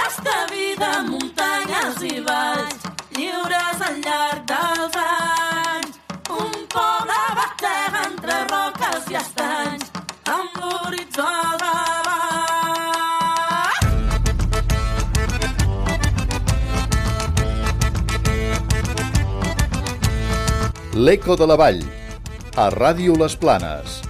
Plenes de vida, muntanyes i valls, lliures al llarg dels anys. Un poble batega entre roques i estanys, amb l'horitzó. L'Eco de la Vall, a Ràdio Les Planes.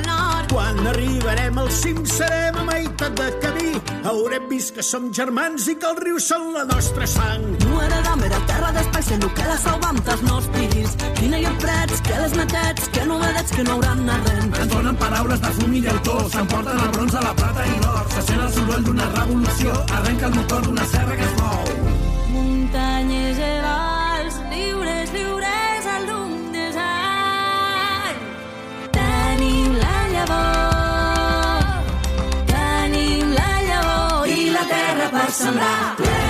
Quan arribarem al cim serem a meitat de camí. Haurem vist que som germans i que els rius són la nostra sang. No heredam era terra d'espai, sent que la salvam dels nostres fills. Quina hi ha prats, que les matats, que novedats que no hauran arrent. Ens donen paraules de fum i llautó, s'emporten el bronze, la plata i l'or. Se sent el soroll d'una revolució, arrenca el motor d'una serra que es mou. Muntanyes i llavor, tenim la llavor i la terra per sembrar.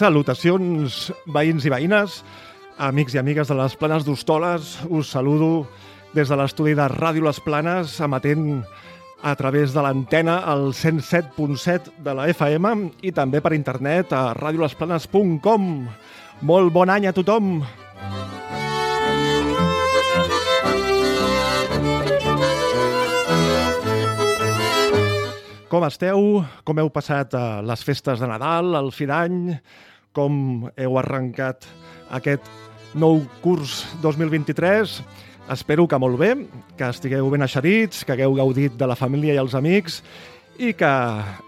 Salutacions veïns i veïnes, amics i amigues de les Planes d'Hostoles. Us saludo des de l'estudi de Ràdio Les Planes, emetent a través de l'antena al 107.7 de la FM i també per internet a radiolesplanes.com. Molt bon any a tothom! Com esteu? Com heu passat eh, les festes de Nadal, el fi d'any? Com heu arrencat aquest nou curs 2023? Espero que molt bé, que estigueu ben eixerits, que hagueu gaudit de la família i els amics i que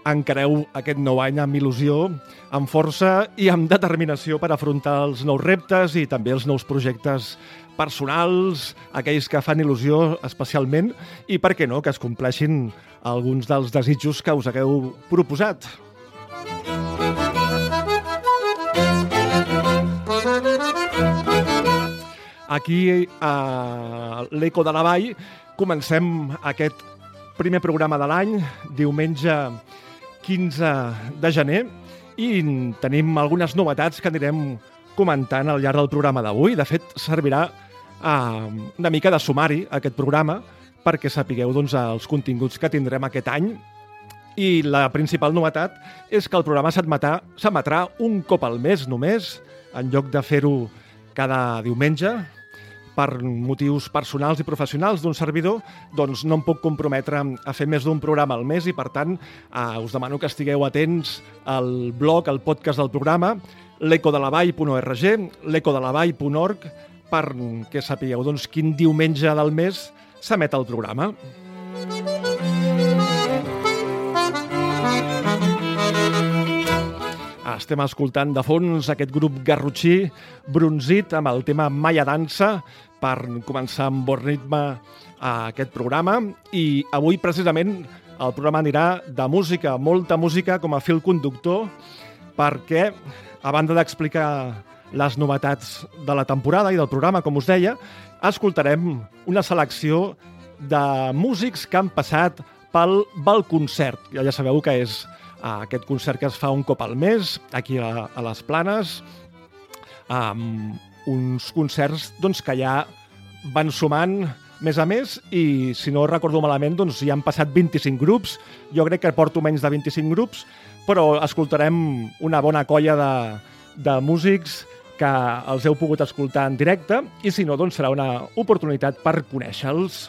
encareu aquest nou any amb il·lusió, amb força i amb determinació per afrontar els nous reptes i també els nous projectes personals, aquells que fan il·lusió especialment, i per què no, que es compleixin alguns dels desitjos que us hagueu proposat. Aquí, a l'Eco de la Vall, comencem aquest primer programa de l'any, diumenge 15 de gener, i tenim algunes novetats que anirem comentant al llarg del programa d'avui. De fet, servirà uh, una mica de sumari aquest programa perquè sapigueu doncs, els continguts que tindrem aquest any. I la principal novetat és que el programa s'emetrà un cop al mes només, en lloc de fer-ho cada diumenge, per motius personals i professionals d'un servidor, doncs no em puc comprometre a fer més d'un programa al mes i, per tant, eh, us demano que estigueu atents al blog, al podcast del programa, l'ecodelavall.org, l'ecodelavall.org, perquè sapigueu doncs, quin diumenge del mes s'emet el programa. Estem escoltant de fons aquest grup garrotxí bronzit amb el tema Maya Dansa per començar amb bon ritme a aquest programa i avui precisament el programa anirà de música, molta música com a fil conductor perquè a banda d'explicar les novetats de la temporada i del programa, com us deia, escoltarem una selecció de músics que han passat pel Balconcert. Ja, ja sabeu que és aquest concert que es fa un cop al mes, aquí a, a les Planes, amb uns concerts doncs, que ja van sumant més a més i, si no recordo malament, doncs hi han passat 25 grups. Jo crec que porto menys de 25 grups, però escoltarem una bona colla de, de músics que els heu pogut escoltar en directe i, si no, doncs serà una oportunitat per conèixer-los.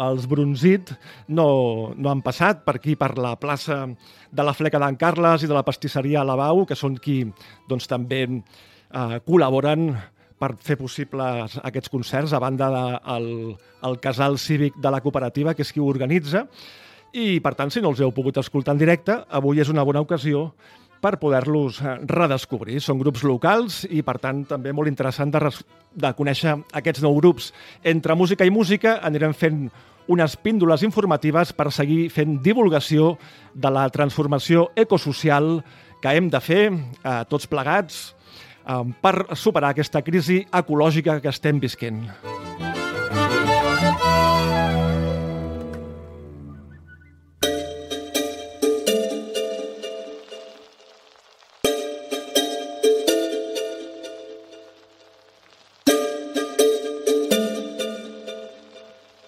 Els Bronzit no, no han passat per aquí, per la plaça de la Fleca d'en Carles i de la pastisseria Lavau, que són qui doncs, també eh, col·laboren per fer possibles aquests concerts, a banda del de, el casal cívic de la cooperativa, que és qui ho organitza. I, per tant, si no els heu pogut escoltar en directe, avui és una bona ocasió per poder-los redescobrir. Són grups locals i, per tant, també molt interessant de, de conèixer aquests nou grups. Entre música i música anirem fent unes píndoles informatives per seguir fent divulgació de la transformació ecosocial que hem de fer eh, tots plegats eh, per superar aquesta crisi ecològica que estem visquent.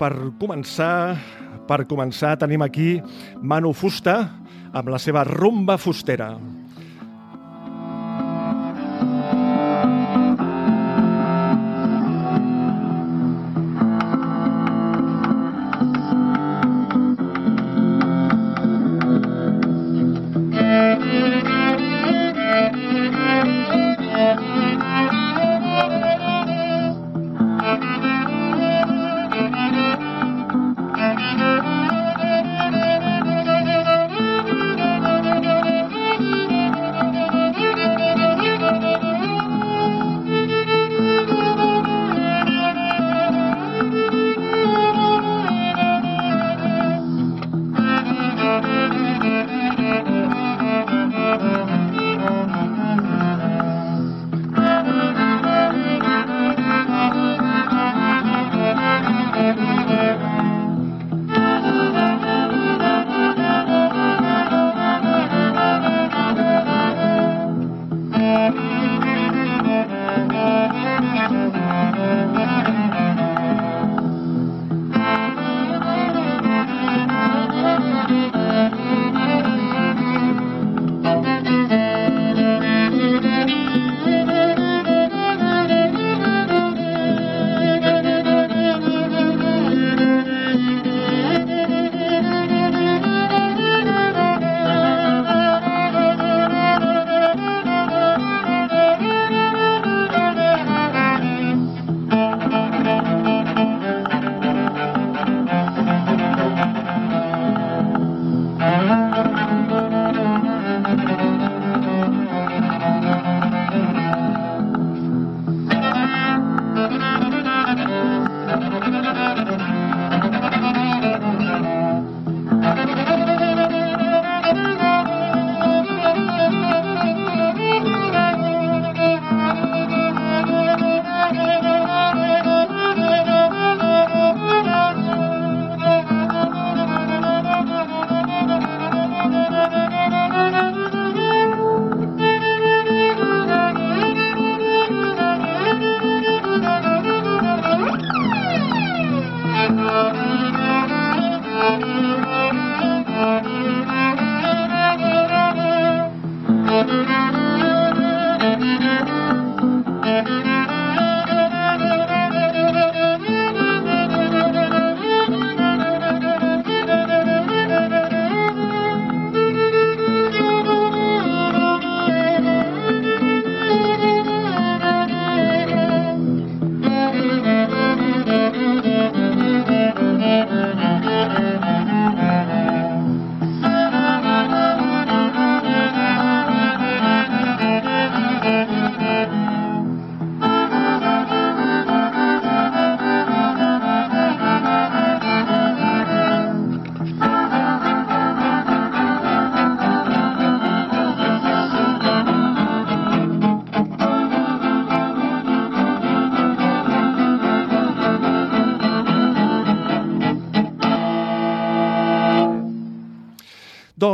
per començar, per començar tenim aquí Manu Fusta amb la seva rumba fustera.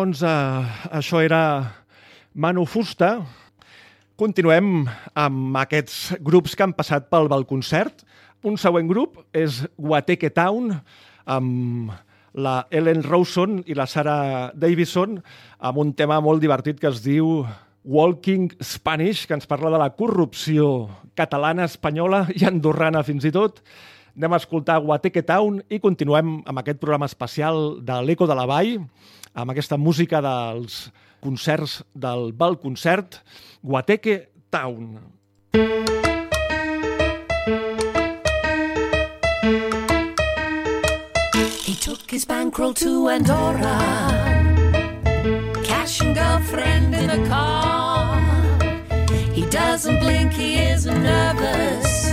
Doncs eh, això era Manu Fusta. Continuem amb aquests grups que han passat pel Balconcert. Un següent grup és Guateque Town, amb la Ellen Rawson i la Sarah Davison, amb un tema molt divertit que es diu Walking Spanish, que ens parla de la corrupció catalana, espanyola i andorrana fins i tot. Anem a escoltar Guateque Town i continuem amb aquest programa especial de l'Eco de la Vall, amb aquesta música dels concerts del Val Concert, Guateque Town. He took his bankroll to Andorra, cash and girlfriend in a car. He doesn't blink, he isn't nervous.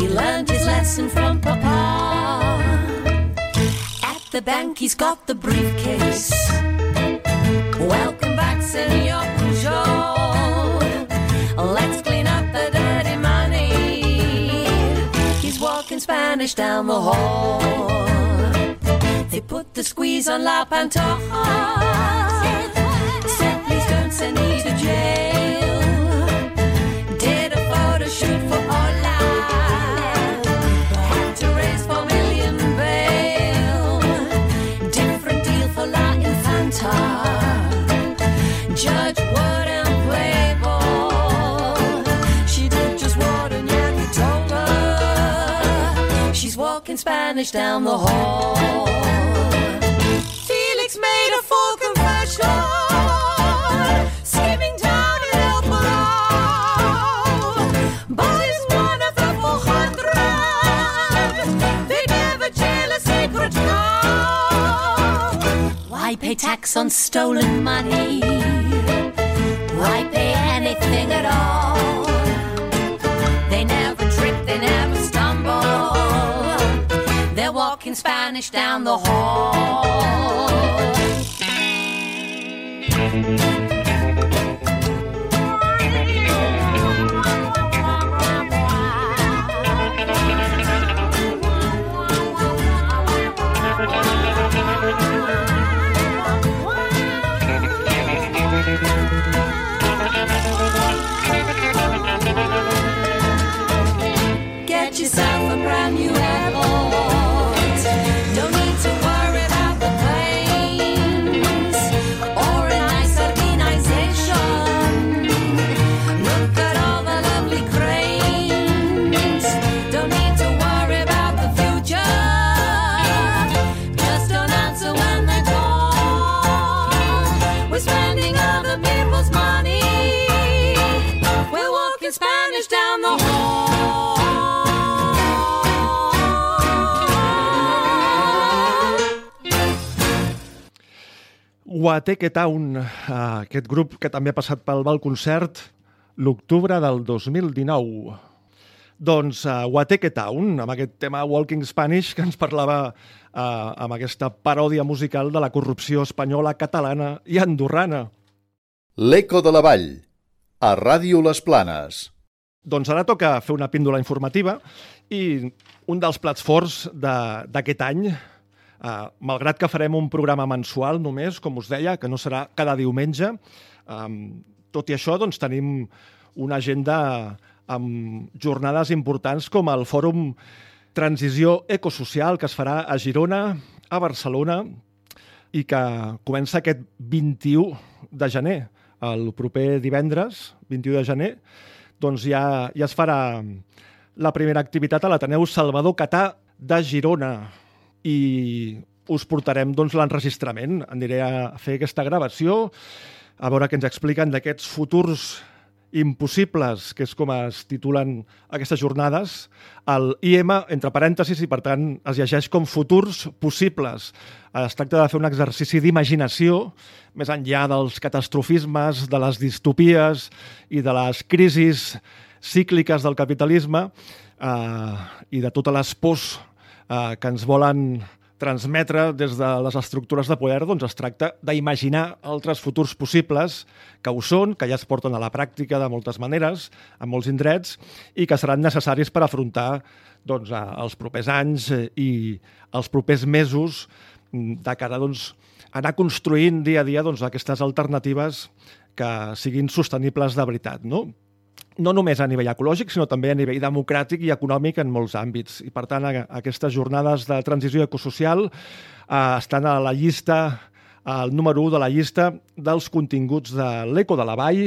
He learned his lesson from Papa. The bank, he's got the briefcase. Welcome back, Senor Peugeot. Let's clean up the dirty money. He's walking Spanish down the hall. They put the squeeze on La Pantoja. Said, please don't send me to jail. Spanish down the hall. Felix made a full confession. Skimming down one of the 400. They never a. Why pay tax on stolen money? Why pay anything at all? Spanish down the hall. Guateque Town, eh, aquest grup que també ha passat pel Val Concert l'octubre del 2019. Doncs uh, Guateque Town, amb aquest tema Walking Spanish que ens parlava uh, amb aquesta paròdia musical de la corrupció espanyola, catalana i andorrana. L'Eco de la Vall, a Ràdio Les Planes. Doncs ara toca fer una píndola informativa i un dels plats forts de- d'aquest any, eh, malgrat que farem un programa mensual només, com us deia, que no serà cada diumenge, eh, tot i això doncs, tenim una agenda amb jornades importants com el Fòrum Transició Ecosocial que es farà a Girona, a Barcelona i que comença aquest 21 de gener, el proper divendres, 21 de gener, doncs ja, ja es farà la primera activitat a l'Ateneu Salvador Catà de Girona i us portarem doncs, l'enregistrament. Aniré a fer aquesta gravació, a veure què ens expliquen d'aquests futurs impossibles, que és com es titulen aquestes jornades, el IM, entre parèntesis, i per tant es llegeix com futurs possibles. Es tracta de fer un exercici d'imaginació, més enllà dels catastrofismes, de les distopies i de les crisis cícliques del capitalisme eh, i de totes les pors eh, que ens volen transmetre des de les estructures de poder, doncs es tracta d'imaginar altres futurs possibles que ho són, que ja es porten a la pràctica de moltes maneres, en molts indrets, i que seran necessaris per afrontar doncs, a- els propers anys eh, i els propers mesos mm, de cara doncs, anar construint dia a dia doncs, aquestes alternatives que siguin sostenibles de veritat, no? No només a nivell ecològic, sinó també a nivell democràtic i econòmic en molts àmbits. I, per tant, aquestes jornades de transició ecosocial eh, estan a la llista, al número 1 de la llista dels continguts de l'Eco de la Vall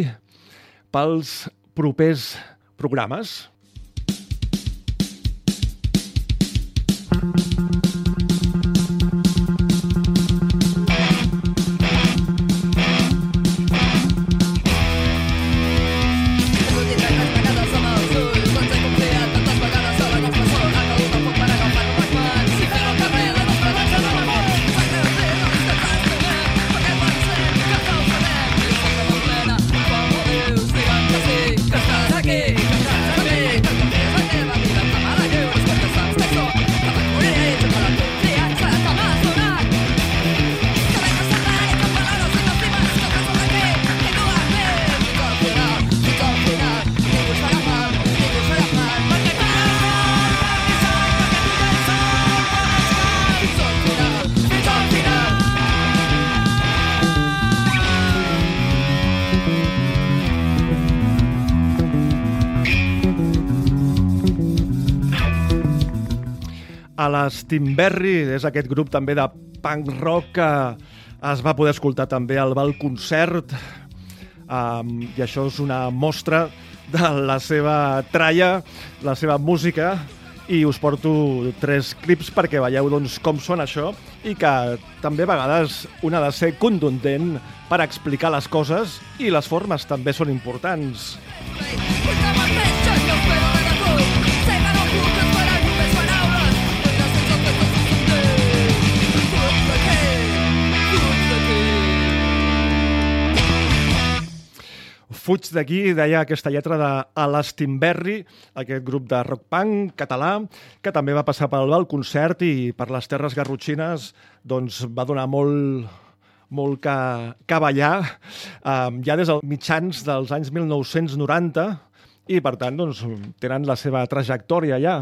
pels propers programes. A les Timberry, és aquest grup també de punk rock que es va poder escoltar també al Val Concert. Um, i això és una mostra de la seva tralla, la seva música. I us porto tres clips perquè veieu doncs, com són això i que també a vegades un ha de ser contundent per explicar les coses i les formes també són importants. Fuig d'aquí, deia aquesta lletra de Alastimberri, aquest grup de rock punk català, que també va passar pel Val Concert i per les Terres Garrotxines doncs, va donar molt, molt que, que ballar um, ja des dels mitjans dels anys 1990 i, per tant, doncs, tenen la seva trajectòria ja.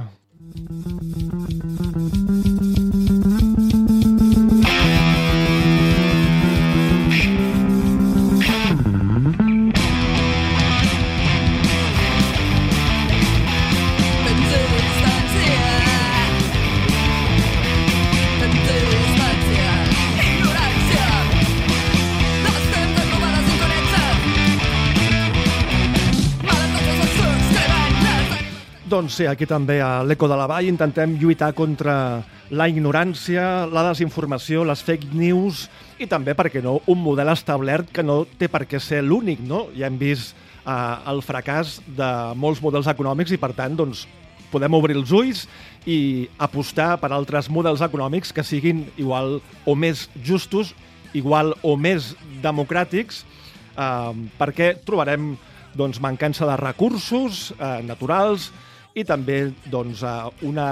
Doncs sí, aquí també a l'Eco de la Vall intentem lluitar contra la ignorància, la desinformació, les fake news i també, perquè no, un model establert que no té per què ser l'únic, no? Ja hem vist eh, el fracàs de molts models econòmics i, per tant, doncs, podem obrir els ulls i apostar per altres models econòmics que siguin igual o més justos, igual o més democràtics, eh, perquè trobarem doncs, mancança de recursos eh, naturals, i també doncs, una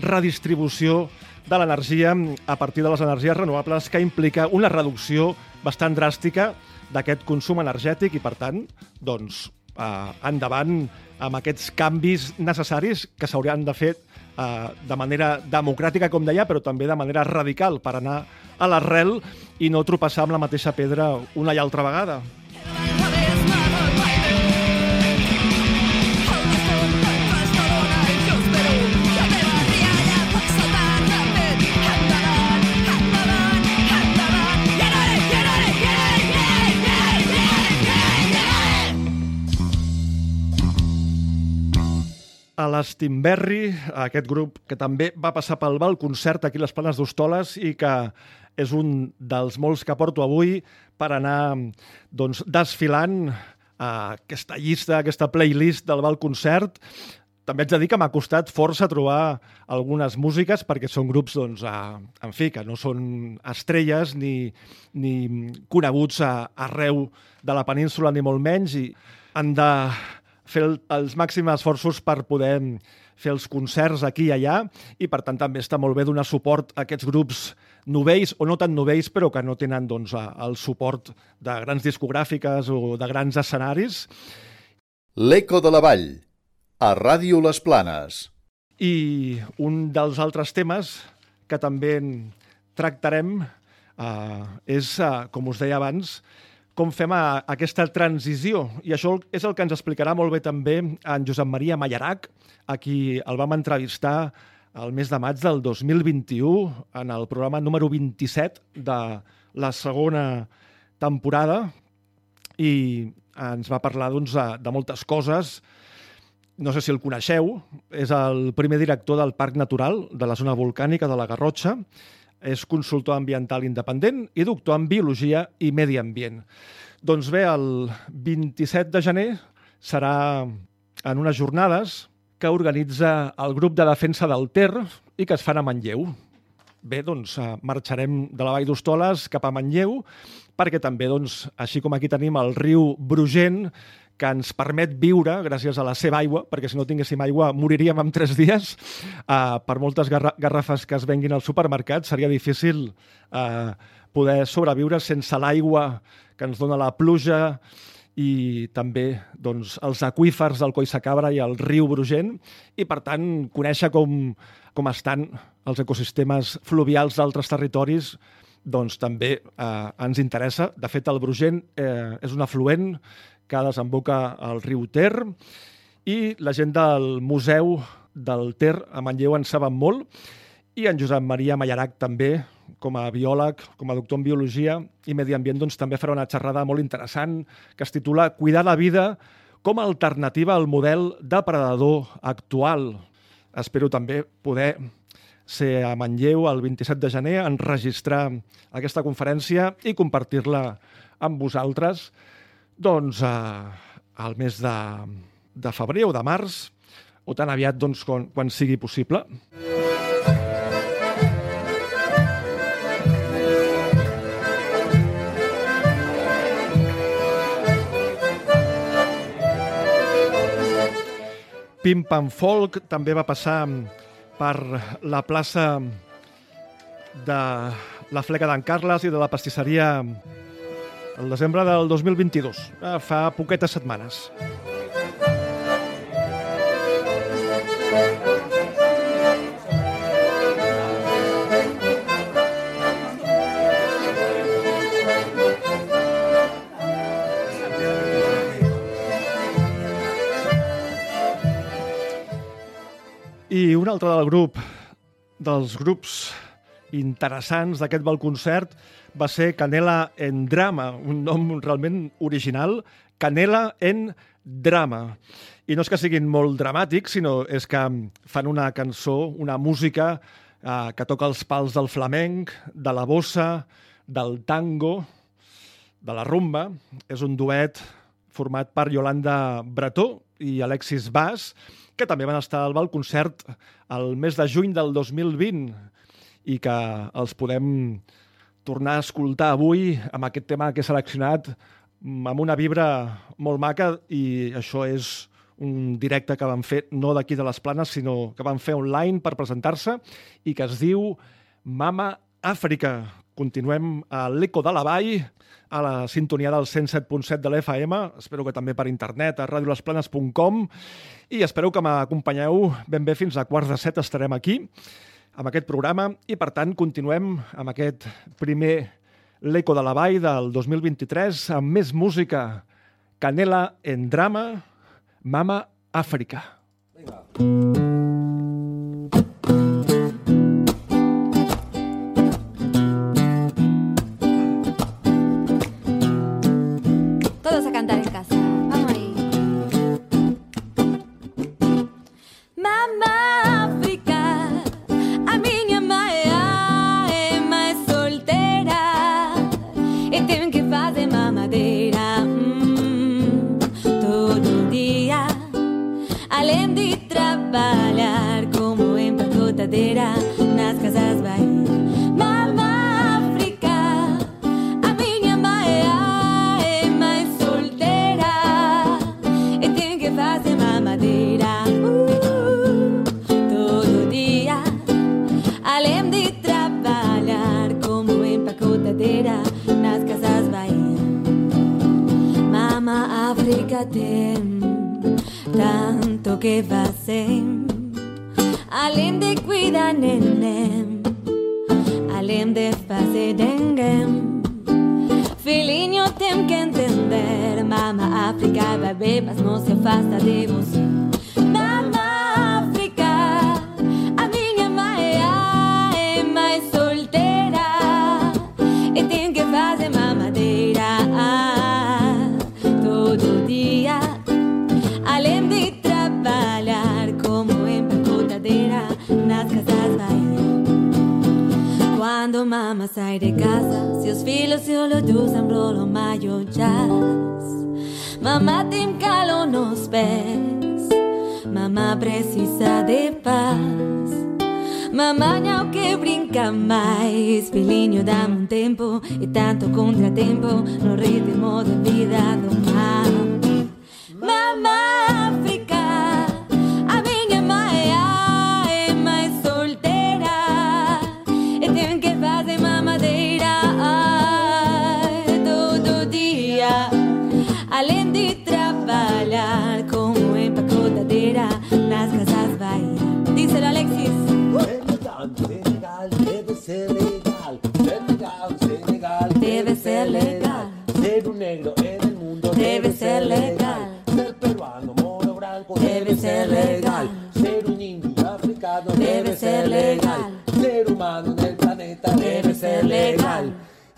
redistribució de l'energia a partir de les energies renovables que implica una reducció bastant dràstica d'aquest consum energètic i, per tant, doncs, eh, endavant amb aquests canvis necessaris que s'haurien de fer eh, de manera democràtica, com deia, però també de manera radical per anar a l'arrel i no tropeçar amb la mateixa pedra una i altra vegada. A l'Estimberri, aquest grup que també va passar pel Val Concert aquí a les Planes d'Hostoles i que és un dels molts que porto avui per anar doncs, desfilant a aquesta llista, aquesta playlist del Val Concert. També haig de dir que m'ha costat força trobar algunes músiques perquè són grups, doncs, a, en fi, que no són estrelles ni, ni coneguts a, arreu de la península ni molt menys i han de fer el, els màxims esforços per poder fer els concerts aquí i allà i per tant també està molt bé donar suport a aquests grups novells o no tan novells però que no tenen doncs, el suport de grans discogràfiques o de grans escenaris. L'Eco de la Vall, a Ràdio Les Planes. I un dels altres temes que també tractarem Uh, és, uh, com us deia abans, com fem a, aquesta transició. I això és el que ens explicarà molt bé també en Josep Maria Mallarac, a qui el vam entrevistar el mes de maig del 2021 en el programa número 27 de la segona temporada i ens va parlar doncs, de, de moltes coses. No sé si el coneixeu, és el primer director del Parc Natural de la zona volcànica de la Garrotxa, és consultor ambiental independent i doctor en Biologia i Medi Ambient. Doncs bé, el 27 de gener serà en unes jornades que organitza el grup de defensa del Ter i que es fan a Manlleu. Bé, doncs eh, marxarem de la Vall d'Hostoles cap a Manlleu perquè també, doncs, així com aquí tenim el riu Brugent, que ens permet viure gràcies a la seva aigua, perquè si no tinguéssim aigua moriríem en tres dies. Uh, per moltes garra garrafes que es venguin al supermercat seria difícil uh, poder sobreviure sense l'aigua que ens dona la pluja i també doncs, els aquífers del Collsacabra i el riu Brugent i, per tant, conèixer com, com estan els ecosistemes fluvials d'altres territoris doncs també eh, ens interessa. De fet, el Brugent eh, és un afluent que desemboca al riu Ter i la gent del Museu del Ter a Manlleu en saben molt i en Josep Maria Mallarac també, com a biòleg, com a doctor en biologia i medi ambient, doncs, també farà una xerrada molt interessant que es titula Cuidar la vida com a alternativa al model depredador actual. Espero també poder ser a Manlleu el 27 de gener, enregistrar aquesta conferència i compartir-la amb vosaltres doncs, eh, al mes de, de febrer o de març, o tan aviat doncs, quan, quan sigui possible. Pim Pam Folk també va passar per la plaça de la Fleca d'en Carles i de la pastisseria el desembre del 2022, eh, fa poquetes setmanes. I un altre del grup, dels grups interessants d'aquest bal concert va ser Canela en Drama, un nom realment original, Canela en Drama. I no és que siguin molt dramàtics, sinó és que fan una cançó, una música eh, que toca els pals del flamenc, de la bossa, del tango, de la rumba. És un duet format per Yolanda Bretó i Alexis Bas, que també van estar al Val Concert el mes de juny del 2020 i que els podem tornar a escoltar avui amb aquest tema que he seleccionat amb una vibra molt maca i això és un directe que van fer no d'aquí de les Planes, sinó que van fer online per presentar-se i que es diu Mama Àfrica. Continuem a l'Eco de la Vall, a la sintonia del 107.7 de l'FM, espero que també per internet, a radiolesplanes.com, i espero que m'acompanyeu ben bé fins a quarts de set estarem aquí amb aquest programa i, per tant, continuem amb aquest primer L'Eco de la Vall del 2023 amb més música. Canela en drama, Mama Àfrica. Vinga. Tanto que fazer. Além de cuidar neném, além Além de fazer dengue Filhinho tem que entender Mama África, bebê, mas não se afasta de você sai de casa, seus filhos se olham rolo maio jazz. Mamá tem calo nos pés, mamá precisa de paz. Mamá não que brinca mais, filhinho dá um tempo e tanto contratempo no ritmo de vida do.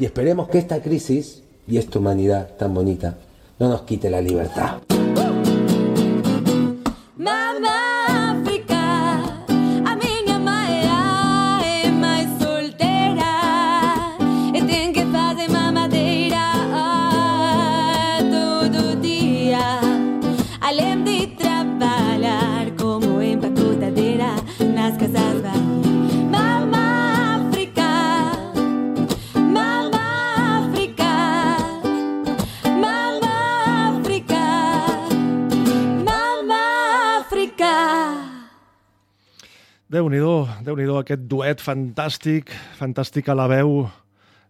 Y esperemos que esta crisis y esta humanidad tan bonita no nos quite la libertad. Déu nhi déu aquest duet fantàstic, fantàstic a la veu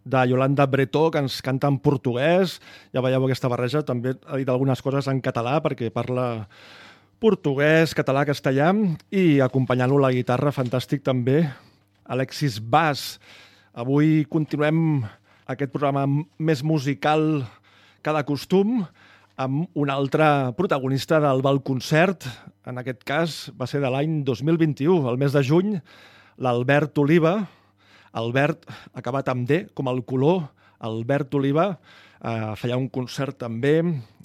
de Yolanda Bretó, que ens canta en portuguès. Ja veieu aquesta barreja, també ha dit algunes coses en català, perquè parla portuguès, català, castellà, i acompanyant-lo la guitarra, fantàstic també, Alexis Bas. Avui continuem aquest programa més musical que de costum, amb un altre protagonista del Val Concert. En aquest cas va ser de l'any 2021, el mes de juny, l'Albert Oliva. Albert, acabat amb D, com el color, Albert Oliva, eh, feia un concert també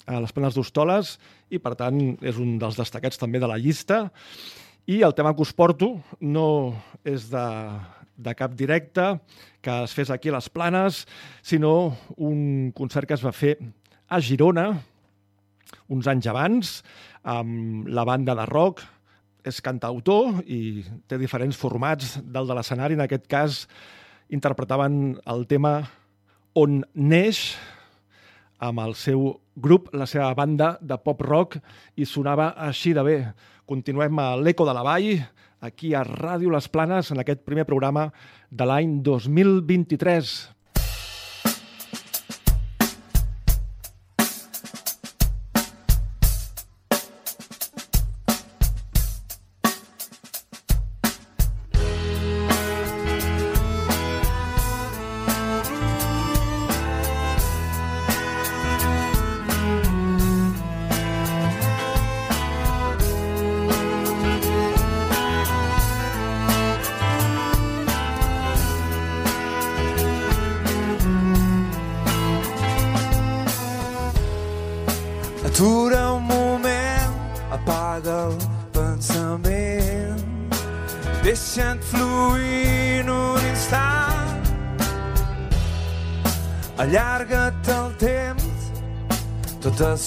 a les Planes d'Hostoles i, per tant, és un dels destacats també de la llista. I el tema que us porto no és de, de cap directe que es fes aquí a les Planes, sinó un concert que es va fer a Girona, uns anys abans, amb la banda de rock, és cantautor i té diferents formats del de l'escenari. En aquest cas, interpretaven el tema On neix, amb el seu grup, la seva banda de pop-rock, i sonava així de bé. Continuem a l'Eco de la Vall, aquí a Ràdio Les Planes, en aquest primer programa de l'any 2023.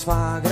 Tot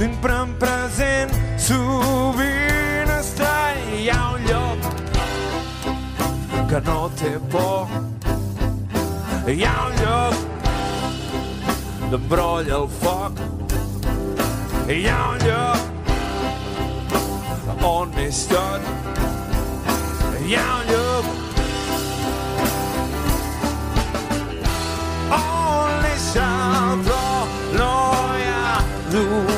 sempre en present sovint estrany hi ha un lloc que no té por. Hi ha un lloc d'embrolla el foc. Hi ha un lloc on és tot. Hi ha un lloc on és el flor no hi ha dolor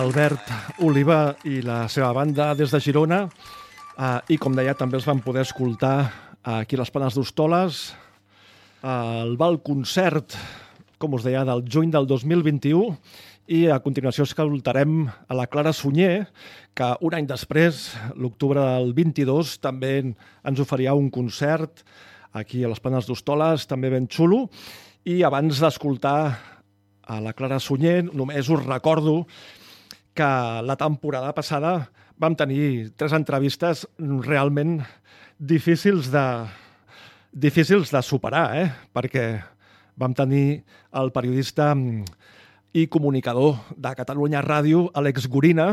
l'Albert Oliva i la seva banda des de Girona. Eh, i com deia també els van poder escoltar aquí a les Planes d'Hostoles el Val Concert com us deia del juny del 2021 i a continuació escoltarem a la Clara Sunyer que un any després, l'octubre del 22 també ens oferia un concert aquí a les Planes d'Hostoles, també ben xulo. I abans d'escoltar a la Clara Sunyer només us recordo que la temporada passada vam tenir tres entrevistes realment difícils de, difícils de superar, eh? perquè vam tenir el periodista mm, i comunicador de Catalunya Ràdio, Àlex Gorina,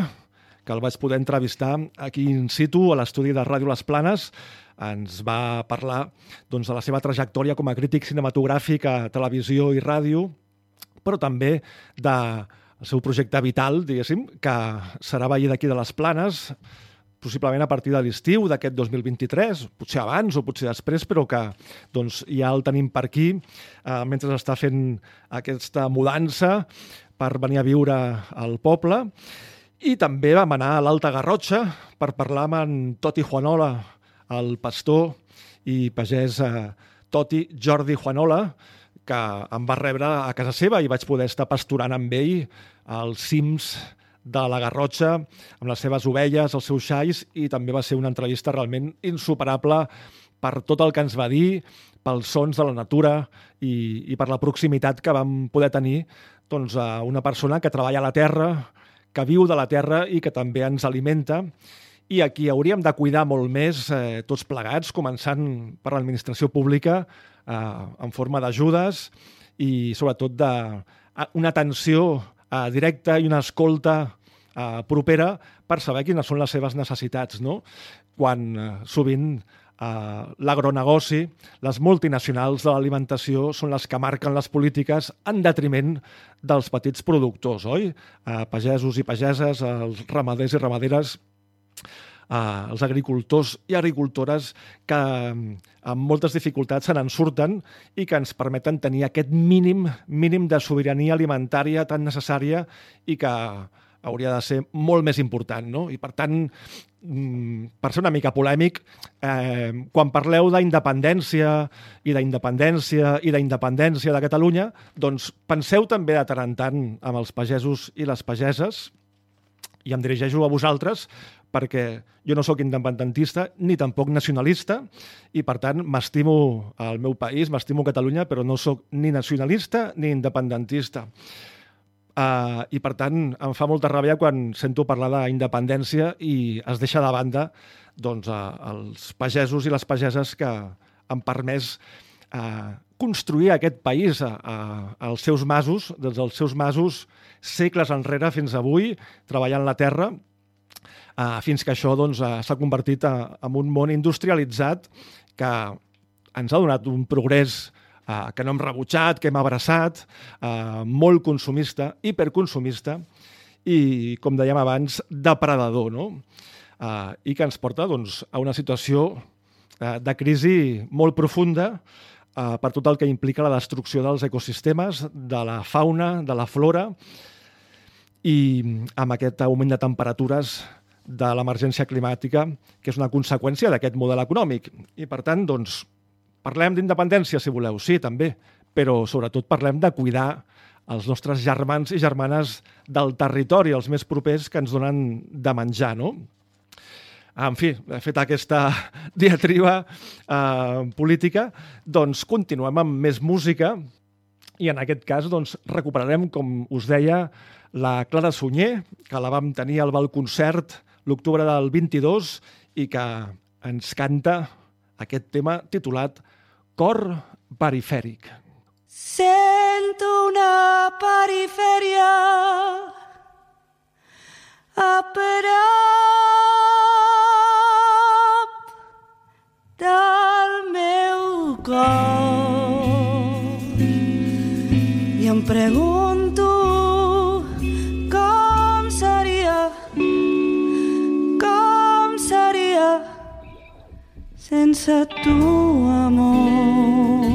que el vaig poder entrevistar aquí in situ a l'estudi de Ràdio Les Planes. Ens va parlar doncs, de la seva trajectòria com a crític cinematogràfic a televisió i ràdio, però també de el seu projecte vital, diguéssim, que serà veí d'aquí de les Planes, possiblement a partir de l'estiu d'aquest 2023, potser abans o potser després, però que doncs, ja el tenim per aquí, eh, mentre està fent aquesta mudança per venir a viure al poble. I també vam anar a l'Alta Garrotxa per parlar amb en Toti Juanola, el pastor i pagès eh, Toti Jordi Juanola, que em va rebre a casa seva i vaig poder estar pasturant amb ell als cims de la Garrotxa, amb les seves ovelles, els seus xais, i també va ser una entrevista realment insuperable per tot el que ens va dir, pels sons de la natura i, i per la proximitat que vam poder tenir doncs, a una persona que treballa a la terra, que viu de la terra i que també ens alimenta. I aquí hauríem de cuidar molt més eh, tots plegats, començant per l'administració pública, eh, en forma d'ajudes i sobretot de a- una atenció eh, directa i una escolta eh, propera per saber quines són les seves necessitats, no? quan eh, sovint eh, l'agronegoci, les multinacionals de l'alimentació són les que marquen les polítiques en detriment dels petits productors, oi? Eh, pagesos i pageses, els ramaders i ramaderes, eh, els agricultors i agricultores que mm, amb moltes dificultats se n'en surten i que ens permeten tenir aquest mínim mínim de sobirania alimentària tan necessària i que hauria de ser molt més important, no? I per tant, mm, per ser una mica polèmic, eh, quan parleu d'independència i d'independència i d'independència de Catalunya, doncs penseu també de tant en tant amb els pagesos i les pageses, i em dirigeixo a vosaltres perquè jo no sóc independentista ni tampoc nacionalista i, per tant, m'estimo el meu país, m'estimo Catalunya, però no sóc ni nacionalista ni independentista. Uh, I, per tant, em fa molta ràbia quan sento parlar d'independència i es deixa de banda doncs, uh, els pagesos i les pageses que han permès uh, construir aquest país a, a, als seus masos, des dels seus masos segles enrere fins avui, treballant la terra, uh, fins que això doncs, uh, s'ha convertit a, en un món industrialitzat que ens ha donat un progrés uh, que no hem rebutjat, que hem abraçat, uh, molt consumista, hiperconsumista i, com dèiem abans, depredador, no? Uh, I que ens porta doncs, a una situació uh, de crisi molt profunda uh, per tot el que implica la destrucció dels ecosistemes, de la fauna, de la flora, i amb aquest augment de temperatures de l'emergència climàtica, que és una conseqüència d'aquest model econòmic. I, per tant, doncs, parlem d'independència, si voleu, sí, també, però sobretot parlem de cuidar els nostres germans i germanes del territori, els més propers que ens donen de menjar, no? En fi, fet aquesta diatriba eh, política, doncs continuem amb més música i en aquest cas doncs, recuperarem, com us deia, la Clara Sunyer, que la vam tenir al Val Concert l'octubre del 22 i que ens canta aquest tema titulat Cor perifèric. Sento una perifèria a prop del meu cor i em pregunto sense tu, amor.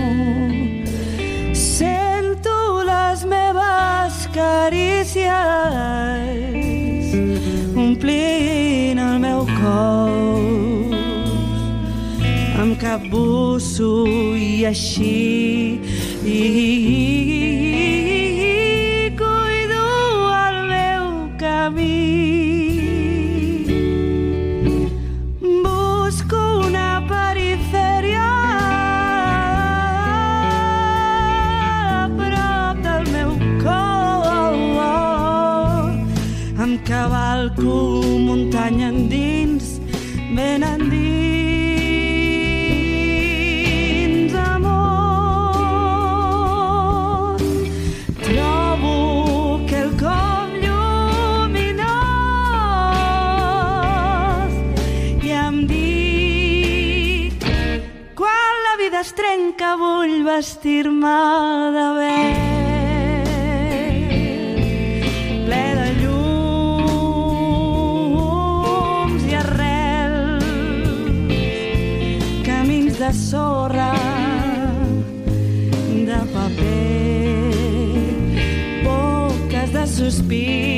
Sento les meves carícies omplint el meu cos amb capbusso i així i cuido vestir-me de verd llums i camins de sorra de paper boques de sospirs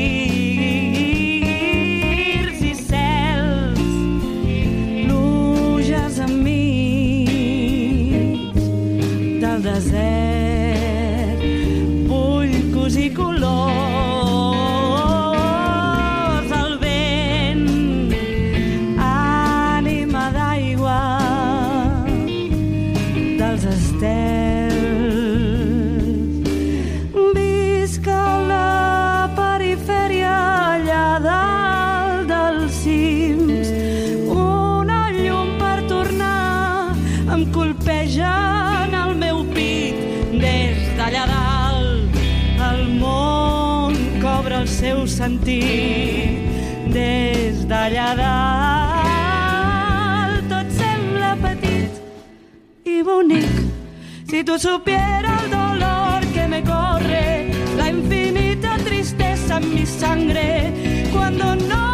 em colpeja en el meu pit des d'allà dalt el món cobra el seu sentit des d'allà dalt tot sembla petit y bonic. Si tú supieras el dolor que me corre, la infinita tristeza en mi sangre, cuando no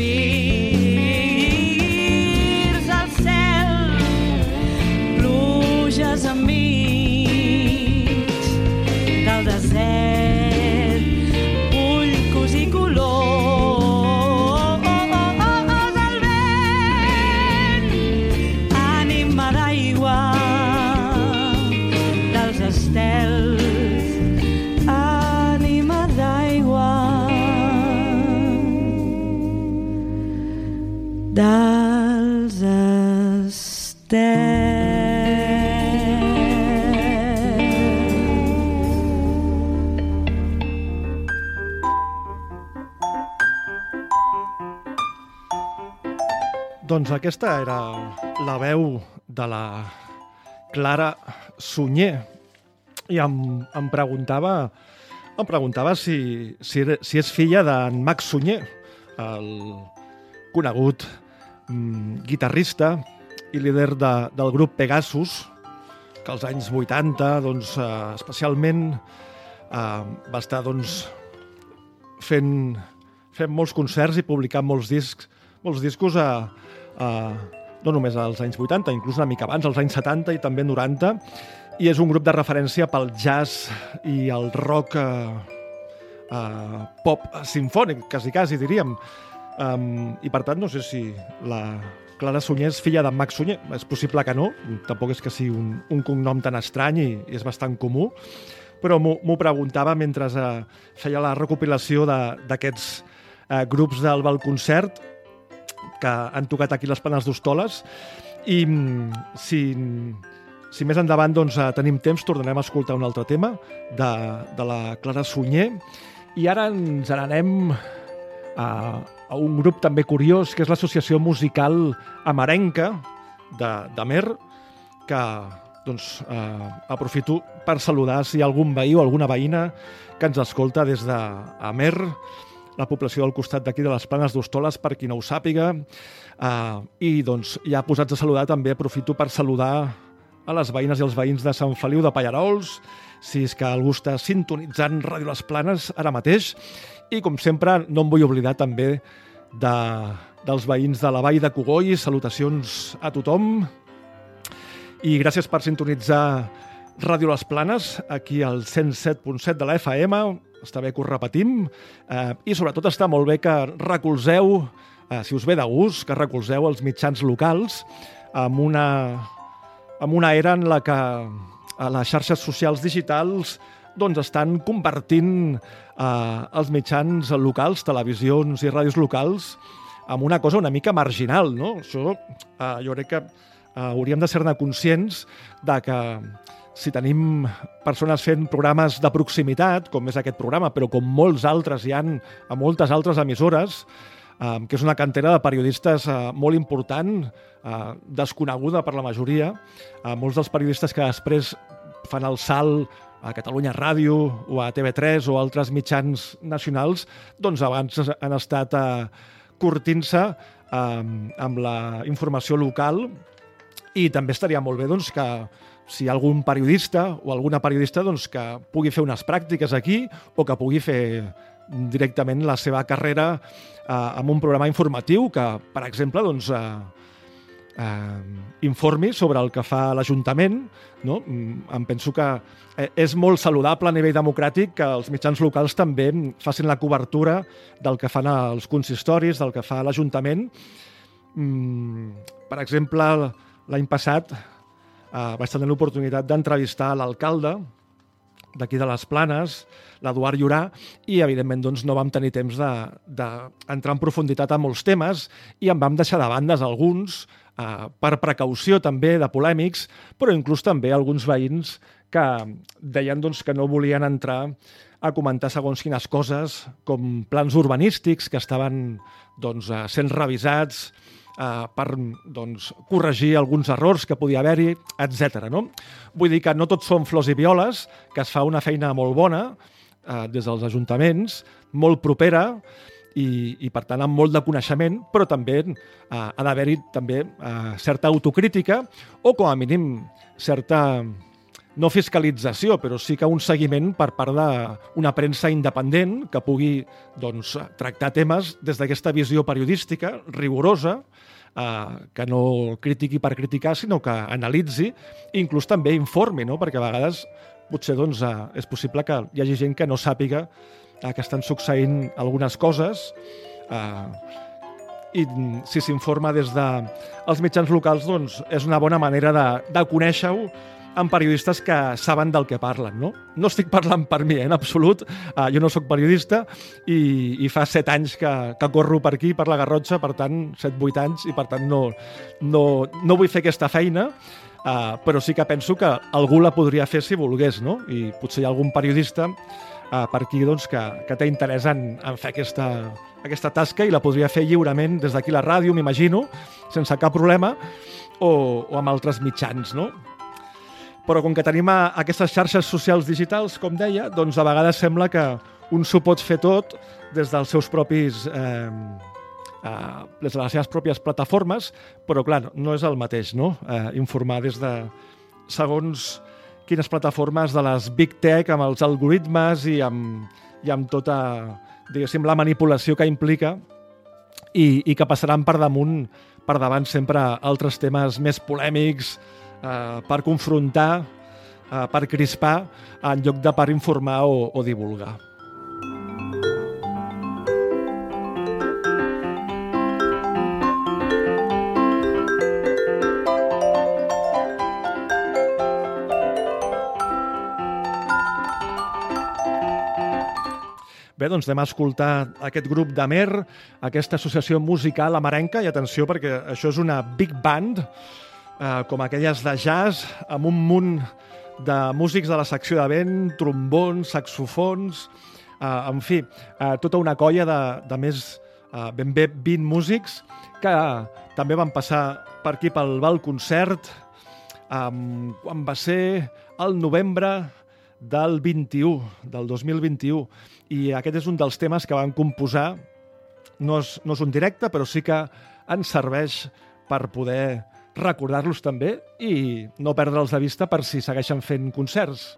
de Doncs aquesta era la veu de la Clara Sunyer. I em, em preguntava em preguntava si, si, si és filla d'en Max Sunyer, el conegut mm, guitarrista i líder de, del grup Pegasus, que als anys 80, doncs, eh, especialment, eh, va estar doncs, fent, fent molts concerts i publicant molts discs, molts discos a, a, no només als anys 80, inclús una mica abans, als anys 70 i també 90, i és un grup de referència pel jazz i el rock eh, eh, pop sinfònic, quasi, quasi diríem. Um, I per tant, no sé si la Clara Sunyer és filla d'en Max Sunyer. És possible que no, tampoc és que sigui un, un cognom tan estrany i, i és bastant comú, però m'ho preguntava mentre eh, feia la recopilació d'aquests eh, grups del Balconcert que han tocat aquí les Planes d'Hostoles. I mm, si, si més endavant doncs, eh, tenim temps tornarem a escoltar un altre tema de, de la Clara Sunyer. I ara ens n'anem a, a un grup també curiós que és l'associació musical Amarenca de, de Mer que doncs, eh, aprofito per saludar si hi ha algun veí o alguna veïna que ens escolta des de Amer, la població del costat d'aquí de les Planes d'Hostoles, per qui no ho sàpiga. Uh, I doncs, ja posats a saludar, també aprofito per saludar a les veïnes i els veïns de Sant Feliu de Pallarols, si és que algú està sintonitzant Ràdio Les Planes ara mateix. I, com sempre, no em vull oblidar també de, dels veïns de la Vall de Cogoi. Salutacions a tothom. I gràcies per sintonitzar Ràdio Les Planes, aquí al 107.7 de la FM, està bé que ho repetim, eh, i sobretot està molt bé que recolzeu, eh, si us ve de gust, que recolzeu els mitjans locals amb una, amb una era en la que a les xarxes socials digitals doncs estan convertint eh, els mitjans locals, televisions i ràdios locals, amb una cosa una mica marginal, no? Això, eh, jo crec que eh, hauríem de ser-ne conscients de que si tenim persones fent programes de proximitat, com és aquest programa, però com molts altres hi han a moltes altres emissores, eh, que és una cantera de periodistes eh, molt important, eh, desconeguda per la majoria. Eh, molts dels periodistes que després fan el salt a Catalunya Ràdio o a TV3 o altres mitjans nacionals, doncs abans han estat eh, curtint-se eh, amb la informació local i també estaria molt bé doncs, que si hi ha algun periodista o alguna periodista doncs, que pugui fer unes pràctiques aquí o que pugui fer directament la seva carrera eh, amb un programa informatiu que, per exemple, doncs, eh, eh, informi sobre el que fa l'Ajuntament. No? Mm, Em penso que eh, és molt saludable a nivell democràtic que els mitjans locals també facin la cobertura del que fan els consistoris, del que fa l'Ajuntament. Mm, per exemple, l'any passat eh, vaig tenir l'oportunitat d'entrevistar l'alcalde d'aquí de les Planes, l'Eduard Llorà, i evidentment doncs, no vam tenir temps d'entrar de, en profunditat a molts temes i en vam deixar de bandes alguns, eh, per precaució també de polèmics, però inclús també alguns veïns que deien doncs, que no volien entrar a comentar segons quines coses, com plans urbanístics que estaven doncs, eh, sent revisats, eh, per doncs, corregir alguns errors que podia haver-hi, etc. No? Vull dir que no tots són flors i violes, que es fa una feina molt bona eh, des dels ajuntaments, molt propera, i, i per tant amb molt de coneixement, però també eh, ha d'haver-hi també eh, certa autocrítica o com a mínim certa no fiscalització, però sí que un seguiment per part d'una premsa independent que pugui doncs, tractar temes des d'aquesta visió periodística rigorosa, eh, que no critiqui per criticar, sinó que analitzi i inclús també informi, no? perquè a vegades potser doncs, eh, és possible que hi hagi gent que no sàpiga eh, que estan succeint algunes coses eh, i si s'informa des dels de mitjans locals doncs, és una bona manera de, de conèixer-ho amb periodistes que saben del que parlen. No, no estic parlant per mi, eh, en absolut. Uh, jo no sóc periodista i, i fa set anys que, que corro per aquí, per la Garrotxa, per tant, set, vuit anys, i per tant no, no, no vull fer aquesta feina, uh, però sí que penso que algú la podria fer si volgués, no? I potser hi ha algun periodista uh, per aquí doncs, que, que té interès en, en fer aquesta, aquesta tasca i la podria fer lliurement des d'aquí la ràdio, m'imagino, sense cap problema, o, o amb altres mitjans, no? Però com que tenim a, aquestes xarxes socials digitals, com deia, doncs a vegades sembla que un s'ho pot fer tot des dels seus propis... Eh, eh, des de les seves pròpies plataformes, però clar, no és el mateix, no? Eh, informar des de segons quines plataformes de les big tech amb els algoritmes i amb, i amb tota, diguéssim, la manipulació que implica i, i que passaran per damunt, per davant sempre altres temes més polèmics, eh, per confrontar, eh, per crispar, en lloc de per informar o, o divulgar. Bé, doncs anem a escoltar aquest grup d'Amer, aquesta associació musical amarenca, i atenció perquè això és una big band, eh, com aquelles de jazz, amb un munt de músics de la secció de vent, trombons, saxofons, eh, en fi, eh, tota una colla de, de més eh, ben bé 20 músics que també van passar per aquí pel Val Concert um, quan va ser el novembre del 21, del 2021. I aquest és un dels temes que van composar. No és, no és un directe, però sí que ens serveix per poder recordar-los també i no perdre'ls de vista per si segueixen fent concerts.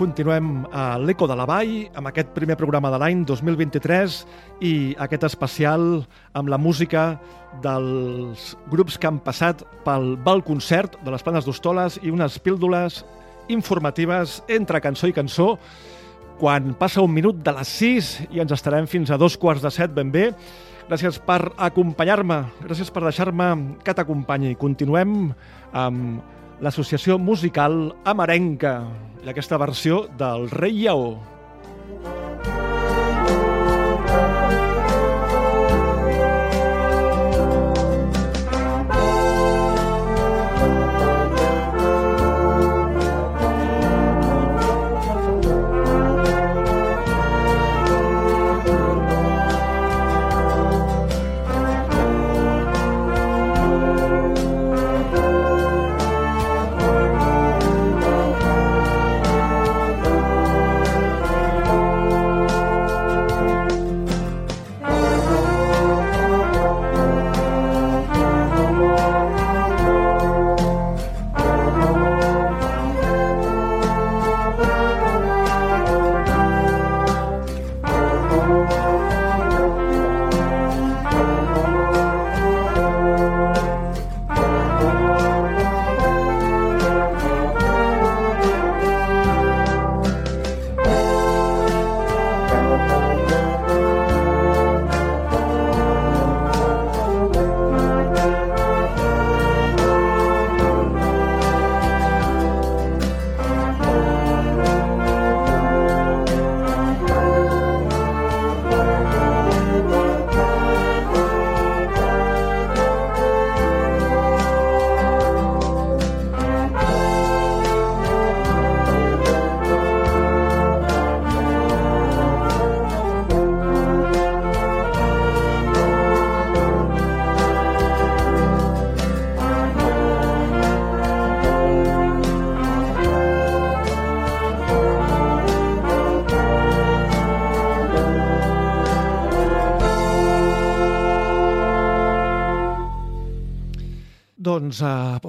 Continuem a l'Eco de la Vall amb aquest primer programa de l'any 2023 i aquest especial amb la música dels grups que han passat pel Val Concert de les Planes d'Hostoles i unes píldoles informatives entre cançó i cançó quan passa un minut de les 6 i ens estarem fins a dos quarts de set ben bé. Gràcies per acompanyar-me, gràcies per deixar-me que t'acompanyi. Continuem amb l'associació musical Amarenca i aquesta versió del Rei Lleó.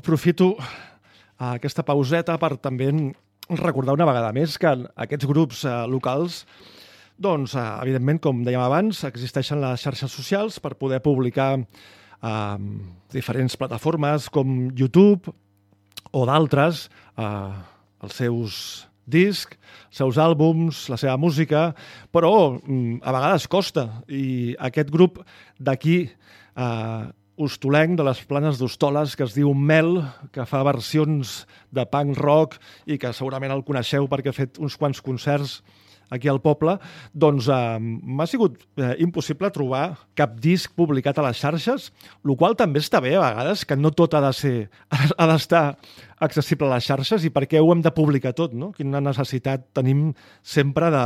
Aprofito eh, aquesta pauseta per també recordar una vegada més que aquests grups eh, locals doncs, eh, evidentment, com dèiem abans, existeixen les xarxes socials per poder publicar eh, diferents plataformes com YouTube o d'altres, eh, els seus discs, els seus àlbums, la seva música, però mm, a vegades costa. I aquest grup d'aquí, eh, hostolenc de les planes d'Hostoles, que es diu Mel, que fa versions de punk rock i que segurament el coneixeu perquè ha fet uns quants concerts aquí al poble, doncs eh, m'ha sigut eh, impossible trobar cap disc publicat a les xarxes, el qual també està bé a vegades, que no tot ha de ser ha d'estar accessible a les xarxes i per què ho hem de publicar tot, no? Quina necessitat tenim sempre de,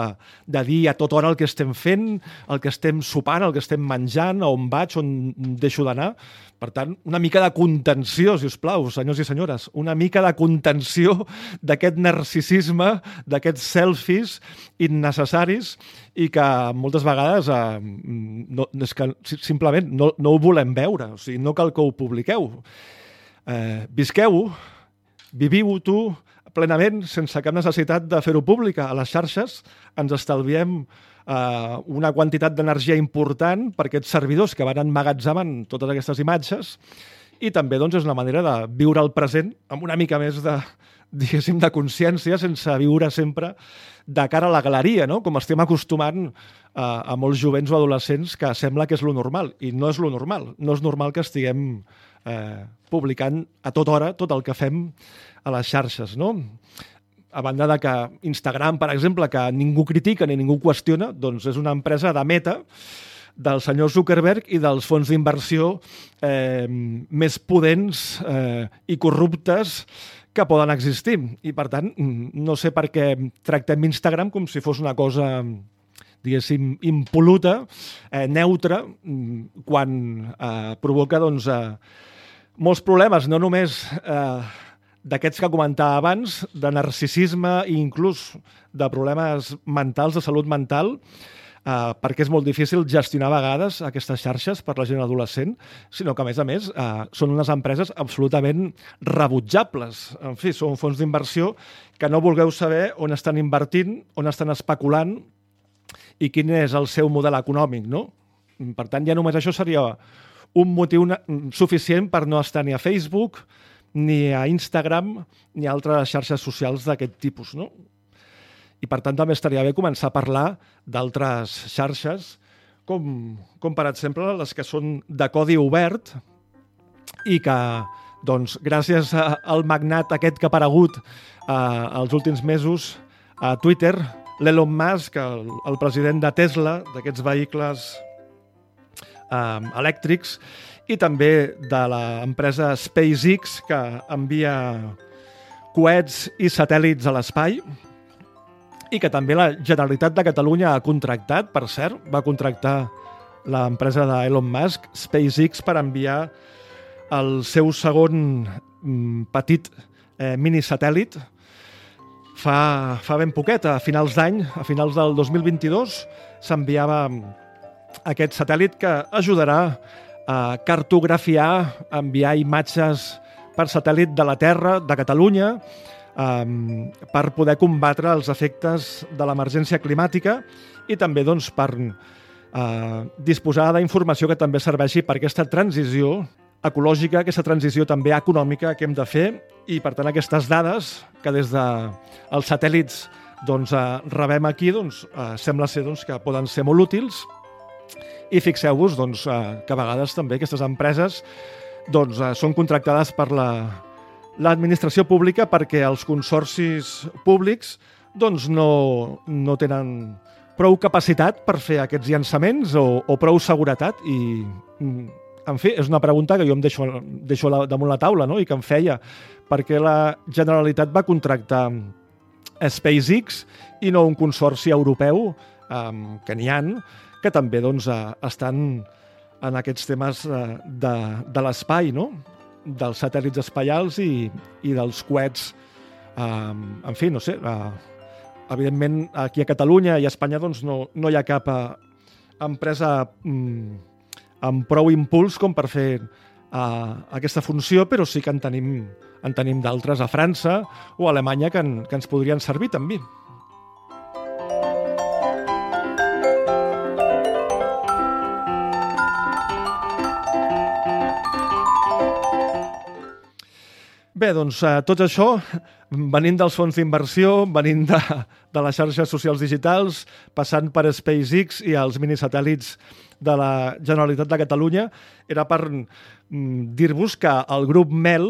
de dir a tota hora el que estem fent, el que estem sopant, el que estem menjant, on vaig, on deixo d'anar. Per tant, una mica de contenció, si us plau, senyors i senyores, una mica de contenció d'aquest narcisisme, d'aquests selfies innecessaris i que moltes vegades eh, no, és que simplement no, no ho volem veure, o sigui, no cal que ho publiqueu. Eh, visqueu-ho, viviu tu plenament, sense cap necessitat de fer-ho pública a les xarxes, ens estalviem eh, una quantitat d'energia important per aquests servidors que van emmagatzemant totes aquestes imatges i també doncs, és una manera de viure el present amb una mica més de, diguéssim, de consciència sense viure sempre de cara a la galeria, no? com estem acostumant a, a molts jovents o adolescents que sembla que és lo normal, i no és lo normal. No és normal que estiguem eh, publicant a tota hora tot el que fem a les xarxes. No? a banda de que Instagram, per exemple, que ningú critica ni ningú qüestiona, doncs és una empresa de meta del senyor Zuckerberg i dels fons d'inversió eh, més podents eh, i corruptes que poden existir. I, per tant, no sé per què tractem Instagram com si fos una cosa diguéssim, impoluta, eh, neutra, quan eh, provoca doncs, eh, molts problemes, no només eh, d'aquests que comentava abans, de narcisisme i inclús de problemes mentals, de salut mental, eh, perquè és molt difícil gestionar a vegades aquestes xarxes per la gent adolescent, sinó que, a més a més, eh, són unes empreses absolutament rebutjables. En fi, són fons d'inversió que no vulgueu saber on estan invertint, on estan especulant i quin és el seu model econòmic, no? Per tant, ja només això seria un motiu suficient per no estar ni a Facebook, ni a Instagram ni a altres xarxes socials d'aquest tipus. No? I per tant també estaria bé començar a parlar d'altres xarxes, com, com per exemple les que són de codi obert i que, doncs, gràcies a, al magnat aquest que ha aparegut eh, els últims mesos a Twitter, l'Elon Musk, el, el president de Tesla, d'aquests vehicles eh, elèctrics, i també de l'empresa SpaceX, que envia coets i satèl·lits a l'espai, i que també la Generalitat de Catalunya ha contractat, per cert, va contractar l'empresa d'Elon Musk, SpaceX, per enviar el seu segon mm, petit eh, minisatèl·lit fa, fa ben poquet, a finals d'any, a finals del 2022, s'enviava aquest satèl·lit que ajudarà a cartografiar, enviar imatges per satèl·lit de la Terra, de Catalunya, um, per poder combatre els efectes de l'emergència climàtica i també doncs, per uh, disposar d'informació que també serveixi per aquesta transició ecològica, aquesta transició també econòmica que hem de fer i, per tant, aquestes dades que des dels de satèl·lits doncs, uh, rebem aquí doncs, uh, sembla ser doncs, que poden ser molt útils i fixeu-vos doncs, eh, que a vegades també aquestes empreses doncs, eh, són contractades per l'administració la, pública perquè els consorcis públics doncs, no, no tenen prou capacitat per fer aquests llançaments o, o prou seguretat i mm, en fi, és una pregunta que jo em deixo, deixo la, damunt la taula no? i que em feia perquè la Generalitat va contractar SpaceX i no un consorci europeu um, que n'hi han que també doncs, eh, estan en aquests temes eh, de, de l'espai, no? dels satèl·lits espaials i, i dels coets. Eh, en fi, no sé, eh, evidentment aquí a Catalunya i a Espanya doncs, no, no hi ha cap eh, empresa mm, amb prou impuls com per fer uh, aquesta funció, però sí que en tenim, en tenim d'altres a França o a Alemanya que, en, que ens podrien servir també. Bé, doncs eh, tot això, venint dels fons d'inversió, venint de, de les xarxes socials digitals, passant per SpaceX i els minisatèl·lits de la Generalitat de Catalunya, era per mm, dir-vos que el grup MEL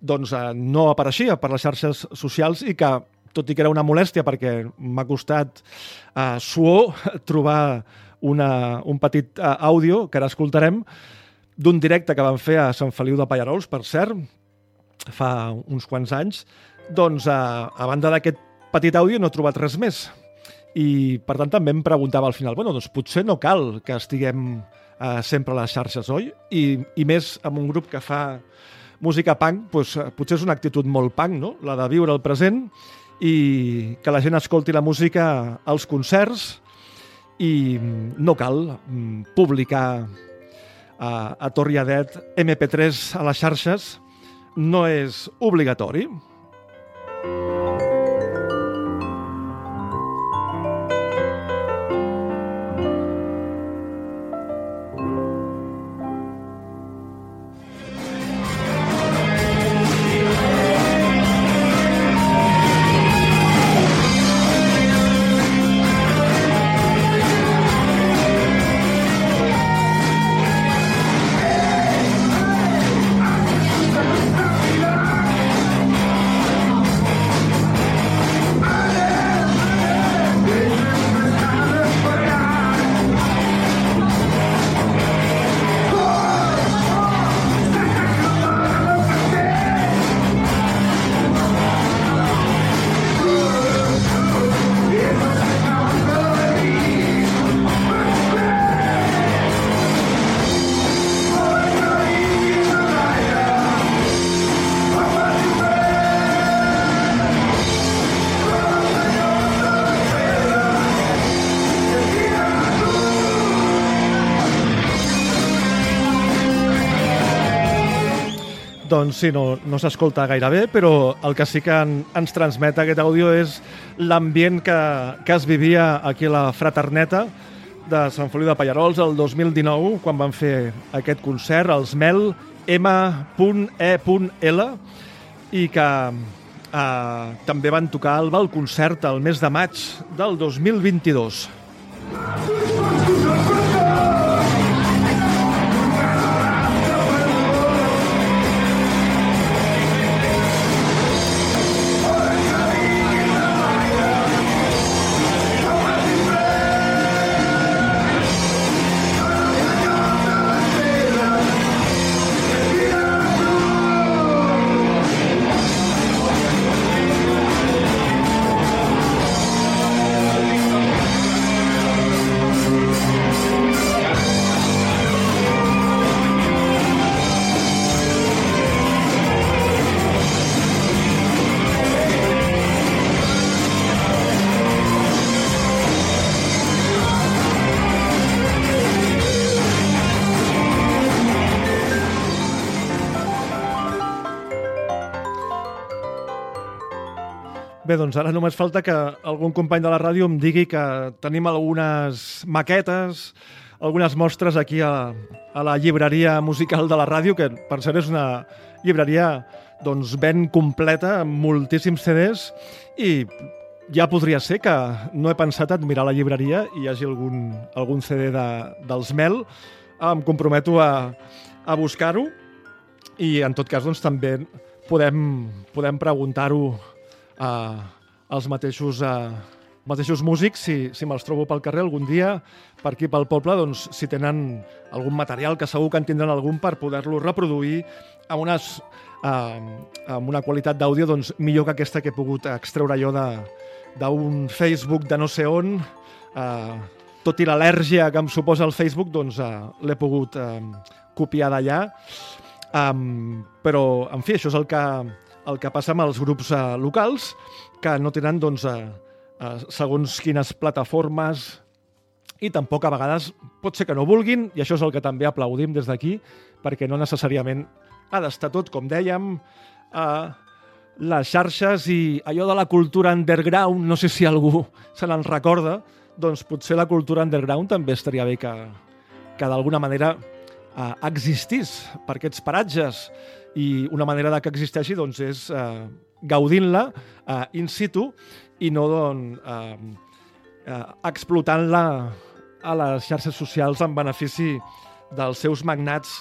doncs, eh, no apareixia per les xarxes socials i que, tot i que era una molèstia perquè m'ha costat eh, suor trobar una, un petit eh, àudio, que ara escoltarem, d'un directe que van fer a Sant Feliu de Pallarols, per cert, fa uns quants anys, doncs a, a banda d'aquest petit àudio no he trobat res més. I per tant també em preguntava al final, bueno, doncs potser no cal que estiguem eh, sempre a les xarxes, oi? I, I més amb un grup que fa música punk, doncs, eh, potser és una actitud molt punk, no? La de viure el present i que la gent escolti la música als concerts i no cal mm, publicar a, a Torriadet MP3 a les xarxes no és obligatori. Sí, no, no s'escolta gaire bé, però el que sí que en, ens transmet aquest àudio és l'ambient que, que es vivia aquí a la Fraterneta de Sant Feliu de Pallarols el 2019, quan van fer aquest concert, els Mel M.E.L, i que eh, també van tocar al Val Concert el mes de maig del 2022. Doncs ara només falta que algun company de la ràdio em digui que tenim algunes maquetes, algunes mostres aquí a, a la llibreria musical de la ràdio, que per cert és una llibreria doncs, ben completa, amb moltíssims CDs, i ja podria ser que no he pensat admirar la llibreria i hi hagi algun, algun CD de, dels Mel. Em comprometo a, a buscar-ho i en tot cas doncs, també podem, podem preguntar-ho eh, els mateixos, eh, mateixos músics, si, si me'ls trobo pel carrer algun dia, per aquí pel poble, doncs, si tenen algun material, que segur que en tindran algun per poder-lo reproduir amb, unes, eh, amb una qualitat d'àudio doncs, millor que aquesta que he pogut extreure jo d'un Facebook de no sé on, eh, tot i l'al·lèrgia que em suposa el Facebook, doncs eh, l'he pogut eh, copiar d'allà. Um, però, en fi, això és el que, el que passa amb els grups eh, locals, que no tenen, doncs, eh, eh, segons quines plataformes i tampoc a vegades pot ser que no vulguin, i això és el que també aplaudim des d'aquí, perquè no necessàriament ha d'estar tot, com dèiem, a les xarxes i allò de la cultura underground, no sé si algú se n'en recorda, doncs potser la cultura underground també estaria bé que, que d'alguna manera eh, existís per aquests paratges. I una manera de que existeixi doncs, és eh, gaudint-la eh, in situ i no doncs, eh, eh, explotant-la a les xarxes socials en benefici dels seus magnats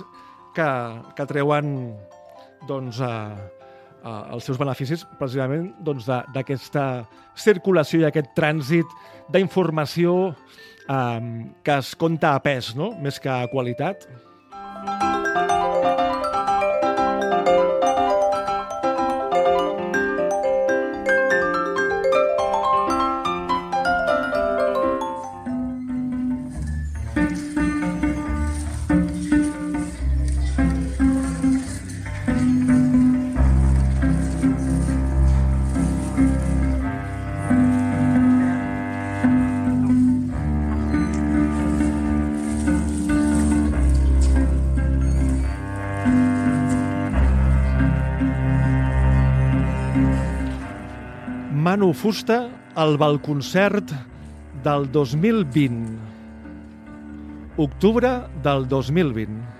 que, que treuen doncs, eh, eh, els seus beneficis precisament doncs, d'aquesta circulació i aquest trànsit d'informació eh, que es compta a pes, no? més que a qualitat. Manu Fusta al Balconcert del 2020. Octubre del 2020.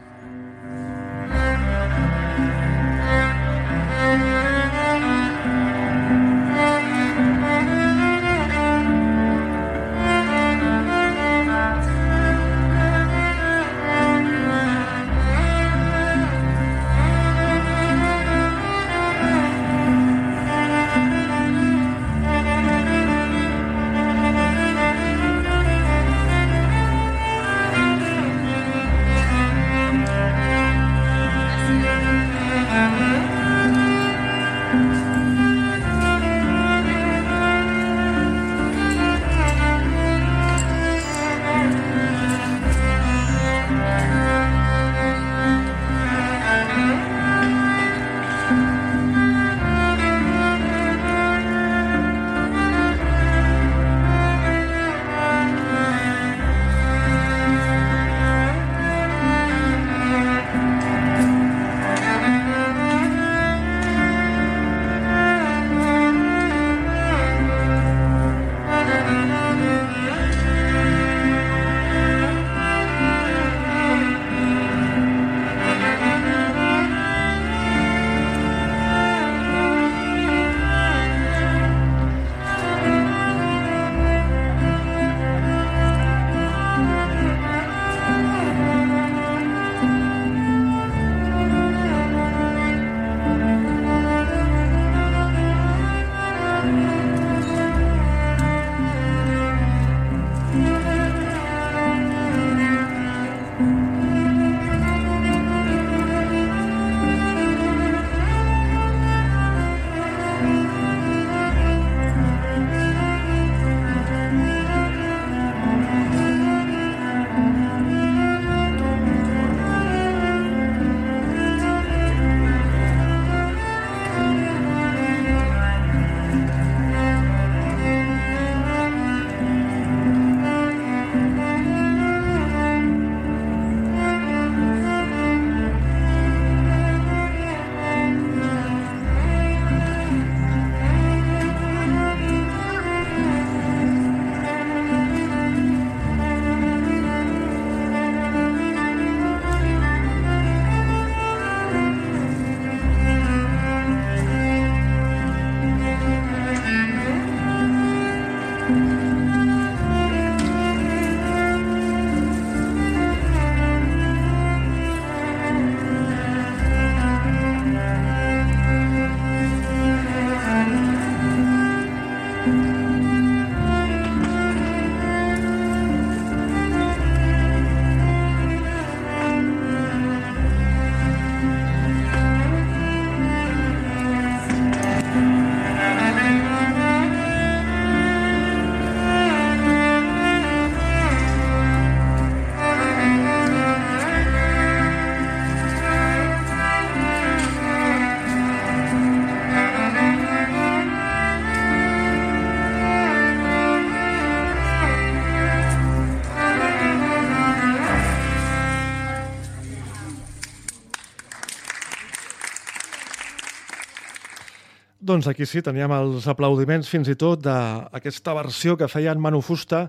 Doncs aquí sí, teníem els aplaudiments fins i tot d'aquesta versió que feien Manu Fusta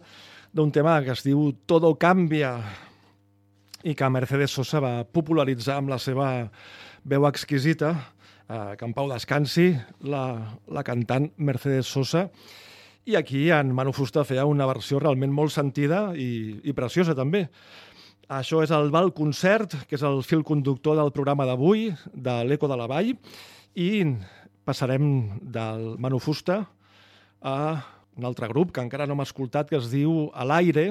d'un tema que es diu Todo cambia i que Mercedes Sosa va popularitzar amb la seva veu exquisita, eh, que en pau descansi, la, la cantant Mercedes Sosa, i aquí en Manu Fusta feia una versió realment molt sentida i, i preciosa també. Això és el Val Concert, que és el fil conductor del programa d'avui, de l'Eco de la Vall, i passarem del Manu Fusta a un altre grup que encara no hem escoltat, que es diu A l'aire,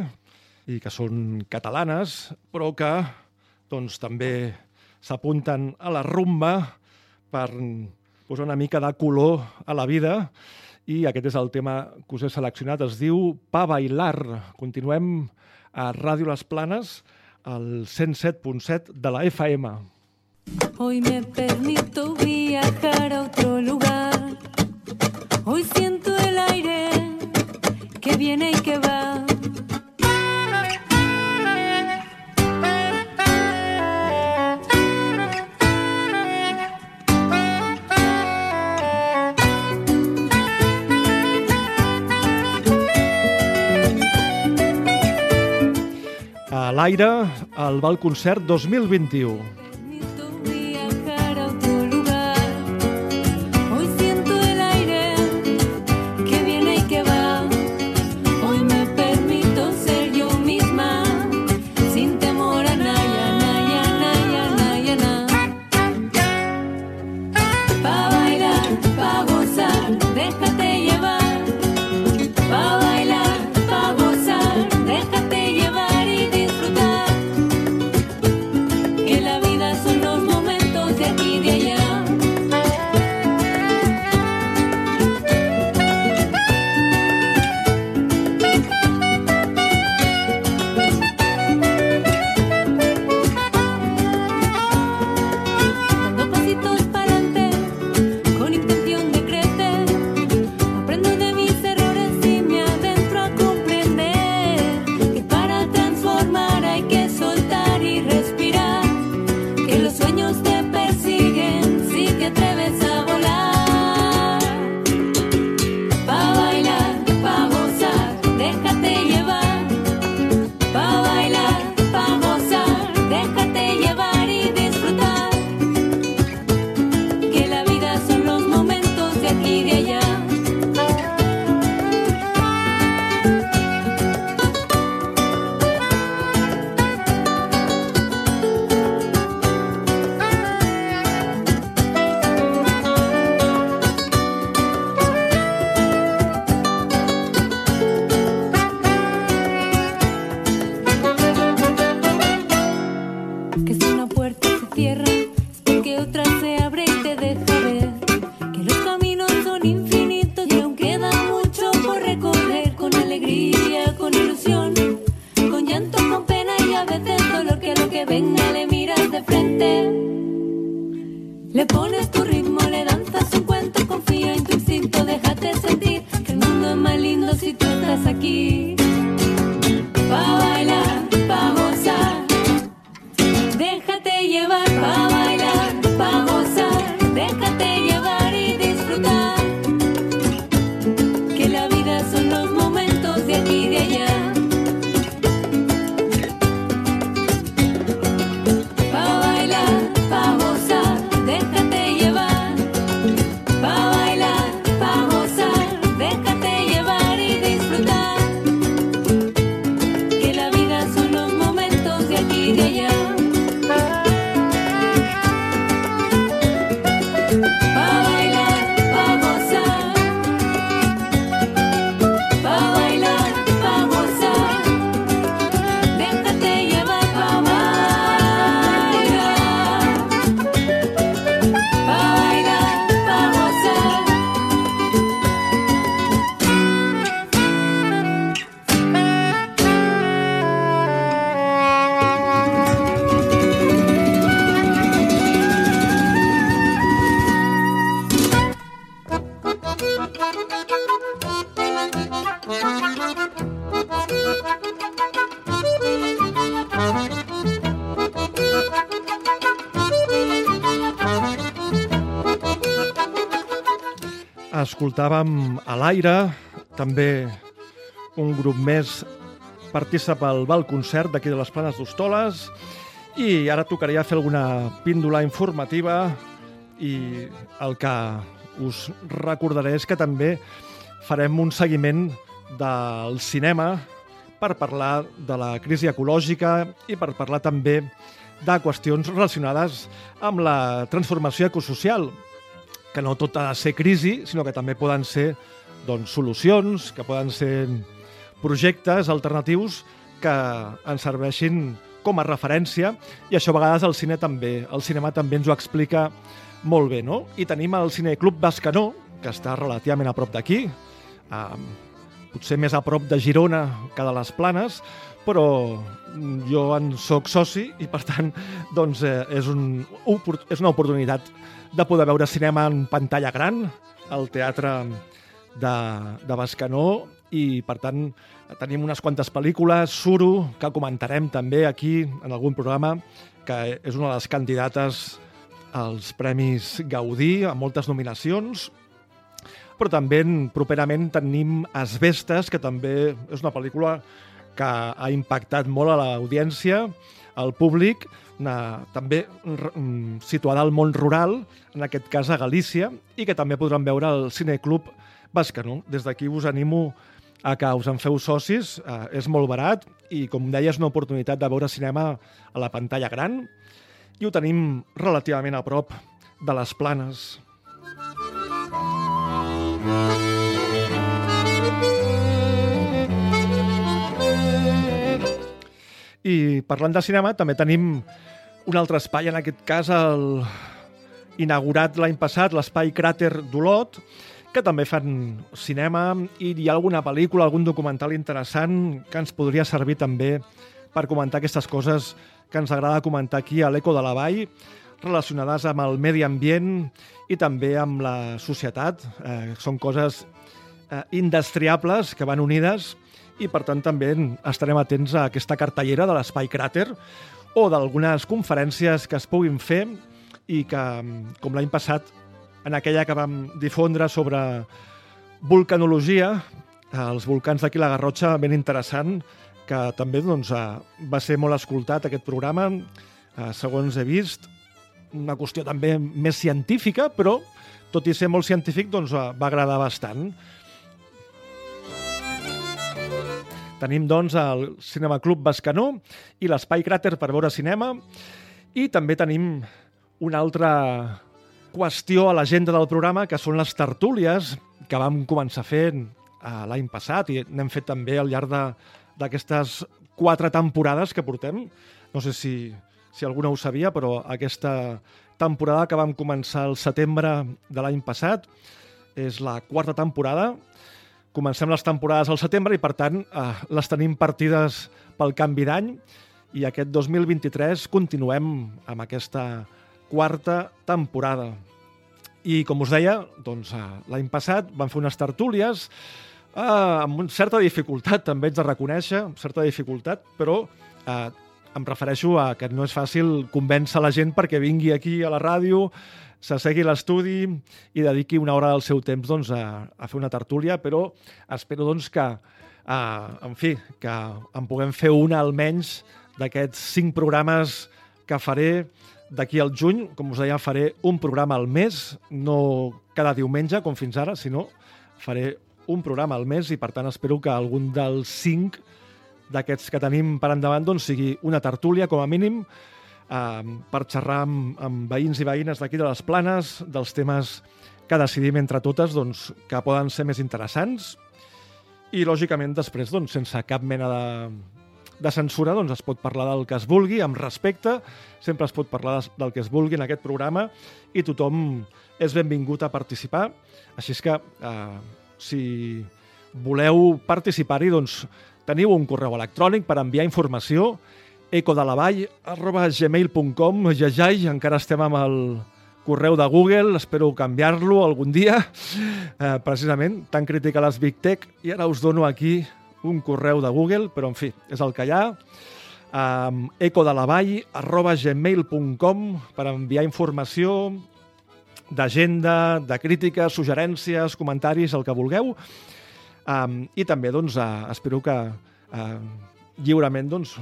i que són catalanes, però que doncs, també s'apunten a la rumba per posar una mica de color a la vida i aquest és el tema que us he seleccionat, es diu Pa Bailar. Continuem a Ràdio Les Planes, al 107.7 de la FM. Hoy me permito viajar a otro. Hoy siento el aire que viene y que va. A l'aire, el Val Concert 2021. Escoltàvem a l'aire, també un grup més participa al Val Concert d'aquí de les Planes d'Hostoles. I ara tocaria fer alguna píndola informativa i el que us recordaré és que també farem un seguiment del cinema per parlar de la crisi ecològica i per parlar també de qüestions relacionades amb la transformació ecosocial, que no tot ha de ser crisi, sinó que també poden ser doncs, solucions, que poden ser projectes alternatius que ens serveixin com a referència i això a vegades el cine també, el cinema també ens ho explica molt bé, no? I tenim el Cineclub Bascanó, que està relativament a prop d'aquí, eh, potser més a prop de Girona que de les Planes, però jo en sóc soci i per tant doncs, eh, és, un, és una oportunitat de poder veure cinema en pantalla gran al teatre de, de Bascanó i per tant tenim unes quantes pel·lícules, Suro, que comentarem també aquí en algun programa, que és una de les candidates als Premis Gaudí, amb moltes nominacions, però també properament tenim Asbestes, que també és una pel·lícula que ha impactat molt a l'audiència, al públic, una, també mm, situada al món rural, en aquest cas a Galícia, i que també podran veure al Cineclub Bascanó. Des d'aquí us animo a que us en feu socis, eh, és molt barat i, com deia, és una oportunitat de veure cinema a la pantalla gran i ho tenim relativament a prop de les planes. I parlant de cinema, també tenim un altre espai, en aquest cas el inaugurat l'any passat, l'espai Cràter d'Olot, que també fan cinema. I hi ha alguna pel·lícula, algun documental interessant que ens podria servir també per comentar aquestes coses que ens agrada comentar aquí a l'Eco de la Vall, relacionades amb el medi ambient i també amb la societat. Eh, són coses eh, indestriables que van unides i per tant també estarem atents a aquesta cartellera de l'Espai Cràter o d'algunes conferències que es puguin fer i que, com l'any passat, en aquella que vam difondre sobre volcanologia, els volcans d'aquí la Garrotxa, ben interessant, que també doncs, eh, va ser molt escoltat aquest programa, eh, segons he vist, una qüestió també més científica, però tot i ser molt científic, doncs va agradar bastant. Tenim, doncs, el Cinema Club Bascanó i l'Espai Cràter per veure cinema i també tenim una altra qüestió a l'agenda del programa, que són les tertúlies que vam començar fent eh, l'any passat i n'hem fet també al llarg d'aquestes quatre temporades que portem. No sé si, si alguna ho sabia, però aquesta temporada que vam començar el setembre de l'any passat és la quarta temporada. Comencem les temporades al setembre i, per tant, eh, les tenim partides pel canvi d'any i aquest 2023 continuem amb aquesta quarta temporada. I, com us deia, doncs, eh, l'any passat vam fer unes tertúlies eh, amb una certa dificultat, també ets de reconèixer, certa dificultat, però eh, em refereixo a que no és fàcil convèncer la gent perquè vingui aquí a la ràdio, s'assegui a l'estudi i dediqui una hora del seu temps doncs, a, a fer una tertúlia, però espero doncs, que, eh, en fi, que en puguem fer una almenys d'aquests cinc programes que faré d'aquí al juny. Com us deia, faré un programa al mes, no cada diumenge, com fins ara, sinó faré un programa al mes i, per tant, espero que algun dels cinc d'aquests que tenim per endavant doncs, sigui una tertúlia, com a mínim, eh, per xerrar amb, amb veïns i veïnes d'aquí de les planes, dels temes que decidim entre totes doncs, que poden ser més interessants i, lògicament, després, doncs, sense cap mena de, de censura, doncs es pot parlar del que es vulgui, amb respecte, sempre es pot parlar del que es vulgui en aquest programa i tothom és benvingut a participar. Així és que, eh, si voleu participar-hi, doncs teniu un correu electrònic per enviar informació ecodelavall arroba gmail.com Jajai, encara estem amb el correu de Google, espero canviar-lo algun dia, eh, precisament, tan crítica les Big Tech, i ara us dono aquí un correu de Google, però en fi, és el que hi ha, um, ecodelavall arroba gmail.com per enviar informació d'agenda, de crítiques, suggerències, comentaris, el que vulgueu. Um, I també doncs, uh, espero que uh, lliurement doncs,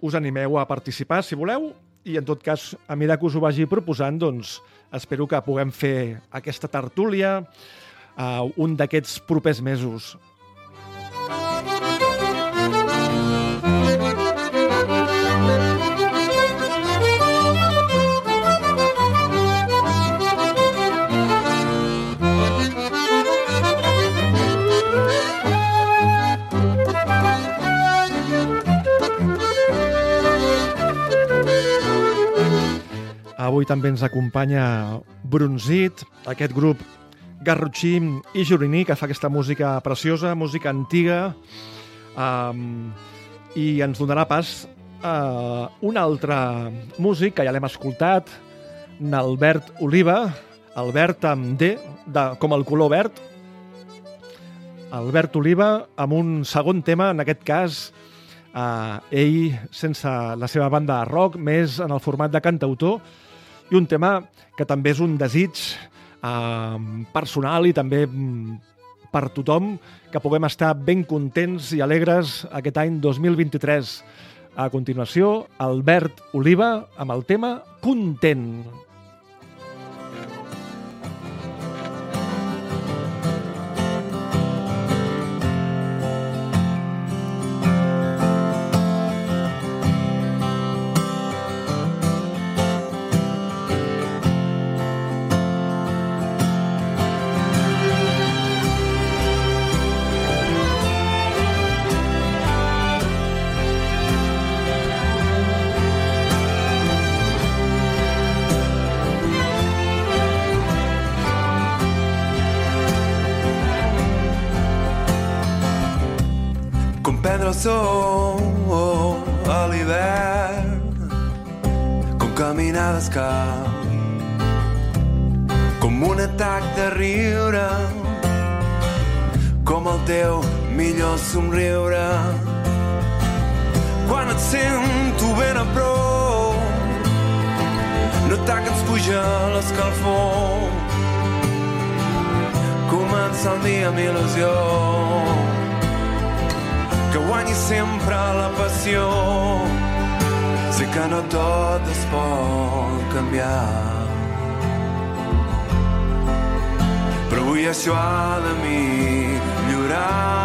us animeu a participar, si voleu, i en tot cas, a mesura que us ho vagi proposant, doncs, espero que puguem fer aquesta tertúlia uh, un d'aquests propers mesos. Avui també ens acompanya Brunzit, aquest grup garrotxí i joriní que fa aquesta música preciosa, música antiga, um, i ens donarà pas a un altre músic que ja l'hem escoltat, n'Albert Oliva, Albert amb D, de, com el color verd, Albert Oliva amb un segon tema, en aquest cas, eh, ell sense la seva banda rock, més en el format de cantautor, i un tema que també és un desig eh, personal i també mm, per tothom que puguem estar ben contents i alegres aquest any 2023. A continuació, Albert Oliva amb el tema Content. Sol a l'hivern, com caminar descalç, com un atac de riure, com el teu millor somriure. Quan et sento ben a prop, notar que ens puja l'escalfor, comença el dia amb il·lusió que guanyi sempre la passió. Sé que no tot es pot canviar. Però avui això ha de millorar.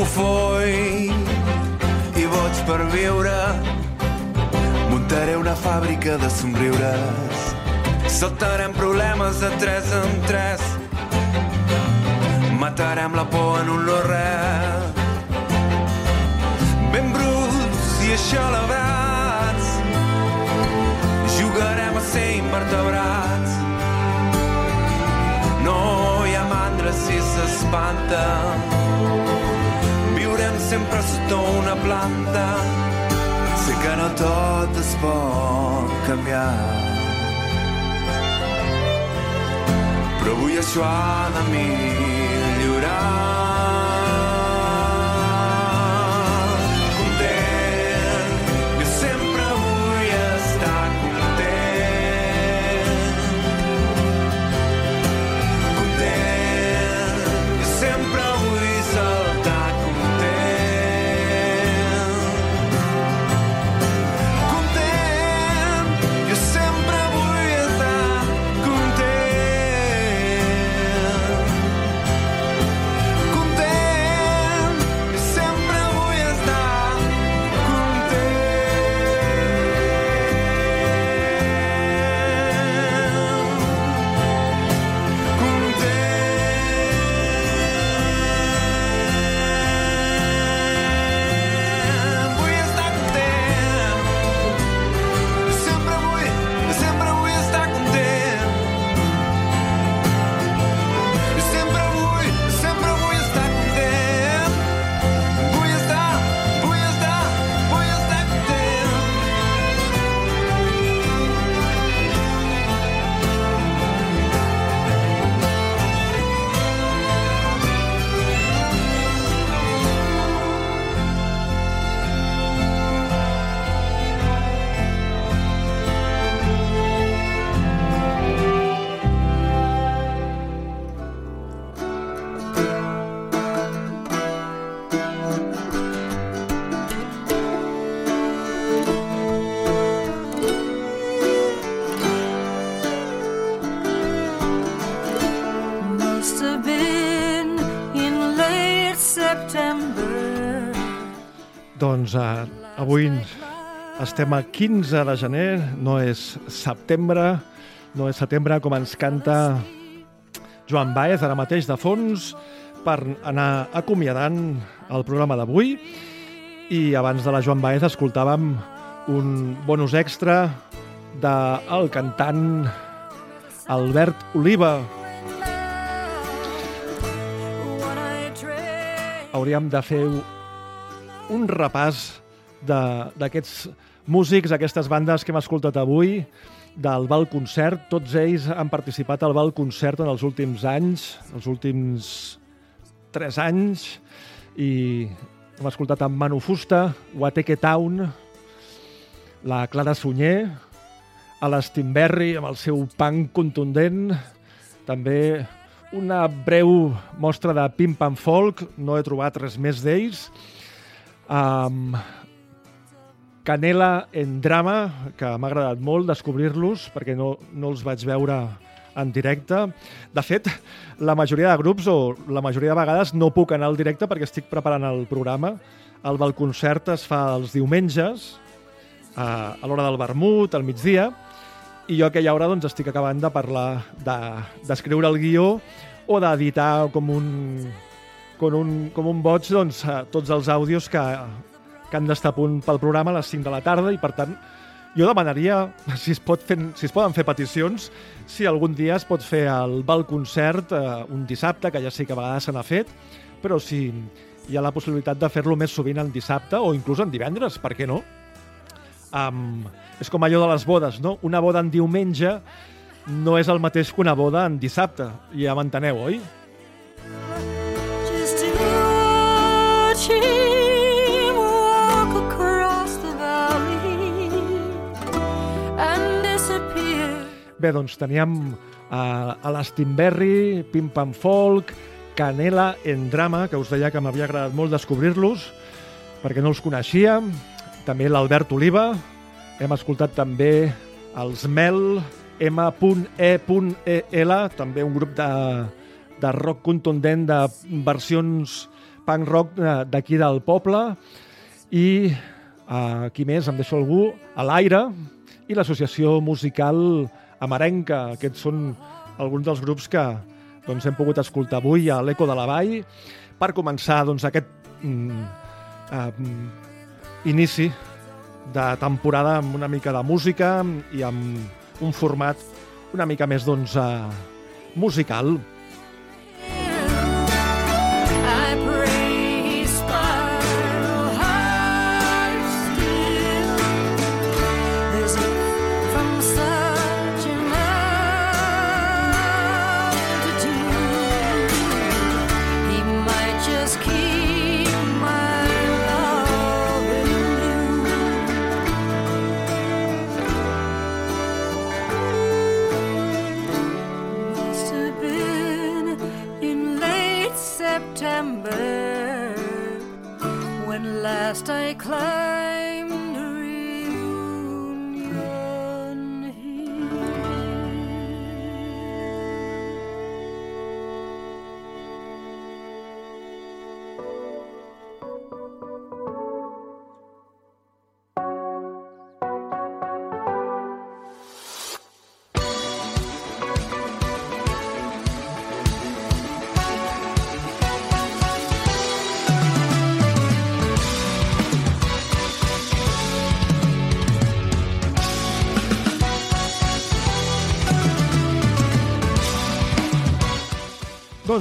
Cofoi i boig per viure. Muntaré una fàbrica de somriures. Saltarem problemes de tres en tres. Matarem la por en un no res. Ben bruts i eixelebrats jugarem a ser invertebrats. No hi ha mandra si sempre sota una planta. Sé que no tot es pot canviar però avui això de millorar Doncs uh, avui estem a 15 de gener, no és setembre, no és setembre com ens canta Joan Baez ara mateix de fons per anar acomiadant el programa d'avui i abans de la Joan Baez escoltàvem un bonus extra del cantant Albert Oliva. Hauríem de fer un repàs d'aquests músics, aquestes bandes que hem escoltat avui, del Val Concert. Tots ells han participat al Val Concert en els últims anys, els últims tres anys, i hem escoltat amb Manu Fusta, Wateke Town, la Clara Sunyer, a l'Stimberry amb el seu punk contundent, també una breu mostra de Pim Pam Folk, no he trobat res més d'ells, amb Canela en drama, que m'ha agradat molt descobrir-los, perquè no, no els vaig veure en directe. De fet, la majoria de grups, o la majoria de vegades, no puc anar al directe perquè estic preparant el programa. El del concert es fa els diumenges, a, a l'hora del vermut, al migdia, i jo a aquella hora doncs, estic acabant de parlar, d'escriure de, el guió o d'editar com un, com un, com un boig doncs, tots els àudios que, que han d'estar a punt pel programa a les 5 de la tarda i, per tant, jo demanaria si es, pot fer, si es poden fer peticions, si algun dia es pot fer el Val Concert eh, un dissabte, que ja sé que a vegades se n'ha fet, però si hi ha la possibilitat de fer-lo més sovint en dissabte o inclús en divendres, per què no? Um, és com allò de les bodes, no? Una boda en diumenge no és el mateix que una boda en dissabte, ja m'enteneu, oi? Bé, doncs teníem uh, a l'Stimberry, Pim Pam Folk, Canela en Drama, que us deia que m'havia agradat molt descobrir-los, perquè no els coneixia, també l'Albert Oliva, hem escoltat també els Mel, M.E.E.L, també un grup de, de rock contundent, de versions punk rock eh, d'aquí del poble, i uh, qui més, em deixo algú, a l'Aire, i l'associació musical Amarenca. Aquests són alguns dels grups que doncs, hem pogut escoltar avui a l'Eco de la Vall per començar doncs, aquest mm, uh, inici de temporada amb una mica de música i amb un format una mica més doncs, uh, musical.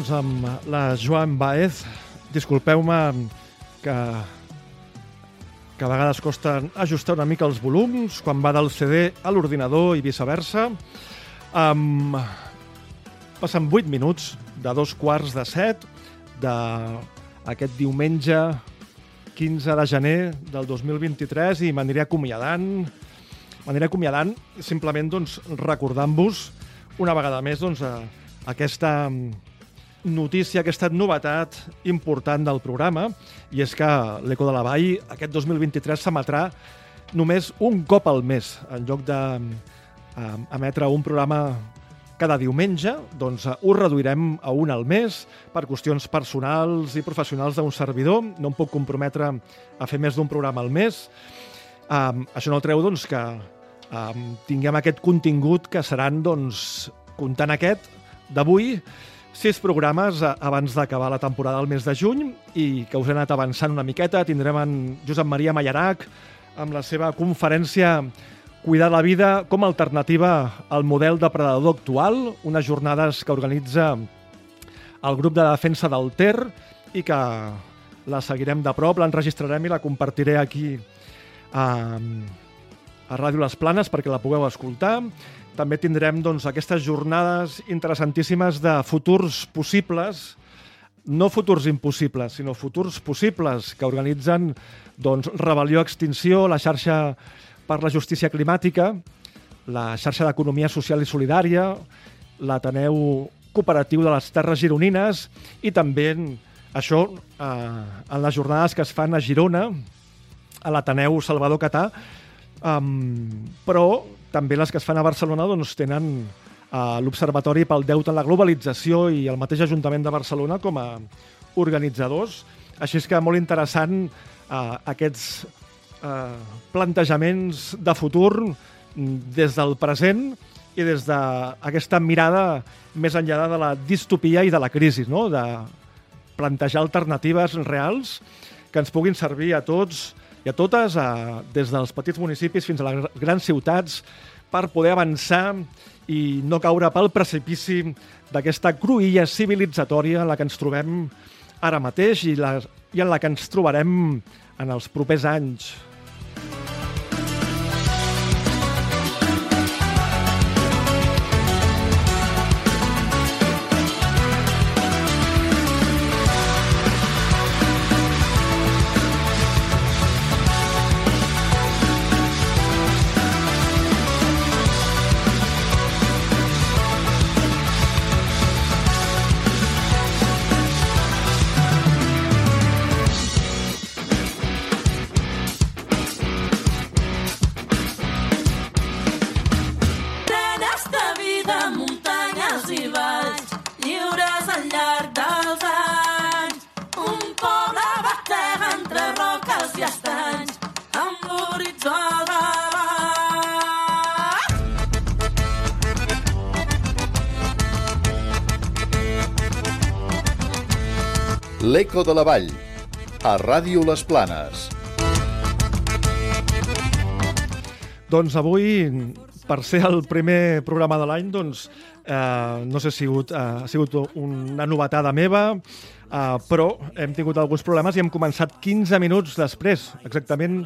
Doncs amb la Joan Baez, disculpeu-me que, que a vegades costa ajustar una mica els volums quan va del CD a l'ordinador i viceversa. Um, passen 8 minuts de dos quarts de set d'aquest diumenge 15 de gener del 2023 i m'aniré acomiadant m'aniré acomiadant simplement doncs, recordant-vos una vegada més doncs, eh, aquesta notícia, aquesta novetat important del programa, i és que l'Eco de la Vall aquest 2023 s'emetrà només un cop al mes, en lloc de eh, emetre un programa cada diumenge, doncs eh, ho reduirem a un al mes per qüestions personals i professionals d'un servidor. No em puc comprometre a fer més d'un programa al mes. Um, això no treu doncs, que um, tinguem aquest contingut que seran, doncs, comptant aquest d'avui, sis programes eh, abans d'acabar la temporada del mes de juny i que us he anat avançant una miqueta. Tindrem en Josep Maria Mallarac amb la seva conferència Cuidar la vida com a alternativa al model depredador actual, unes jornades que organitza el grup de defensa del Ter i que la seguirem de prop, l'enregistrarem i la compartiré aquí a, a Ràdio Les Planes perquè la pugueu escoltar. També tindrem doncs, aquestes jornades interessantíssimes de futurs possibles, no futurs impossibles, sinó futurs possibles que organitzen doncs, Rebel·lió Extinció, la xarxa per la justícia climàtica, la xarxa d'economia social i solidària, l'Ateneu Cooperatiu de les Terres Gironines i també això eh, en les jornades que es fan a Girona, a l'Ateneu Salvador Catà, um, però també les que es fan a Barcelona doncs, tenen uh, l'Observatori pel Deute en la Globalització i el mateix Ajuntament de Barcelona com a organitzadors. Així és que molt interessant uh, aquests eh, plantejaments de futur des del present i des d'aquesta mirada més enllà de la distopia i de la crisi, no? de plantejar alternatives reals que ens puguin servir a tots i a totes, a, des dels petits municipis fins a les grans ciutats, per poder avançar i no caure pel precipici d'aquesta cruïlla civilitzatòria en la que ens trobem ara mateix i, la, i en la que ens trobarem en els propers anys. De la Vall, a Ràdio Les Planes. Doncs avui, per ser el primer programa de l'any, doncs, eh, no sé si ha sigut, eh, ha sigut una novetada meva, eh, però hem tingut alguns problemes i hem començat 15 minuts després, exactament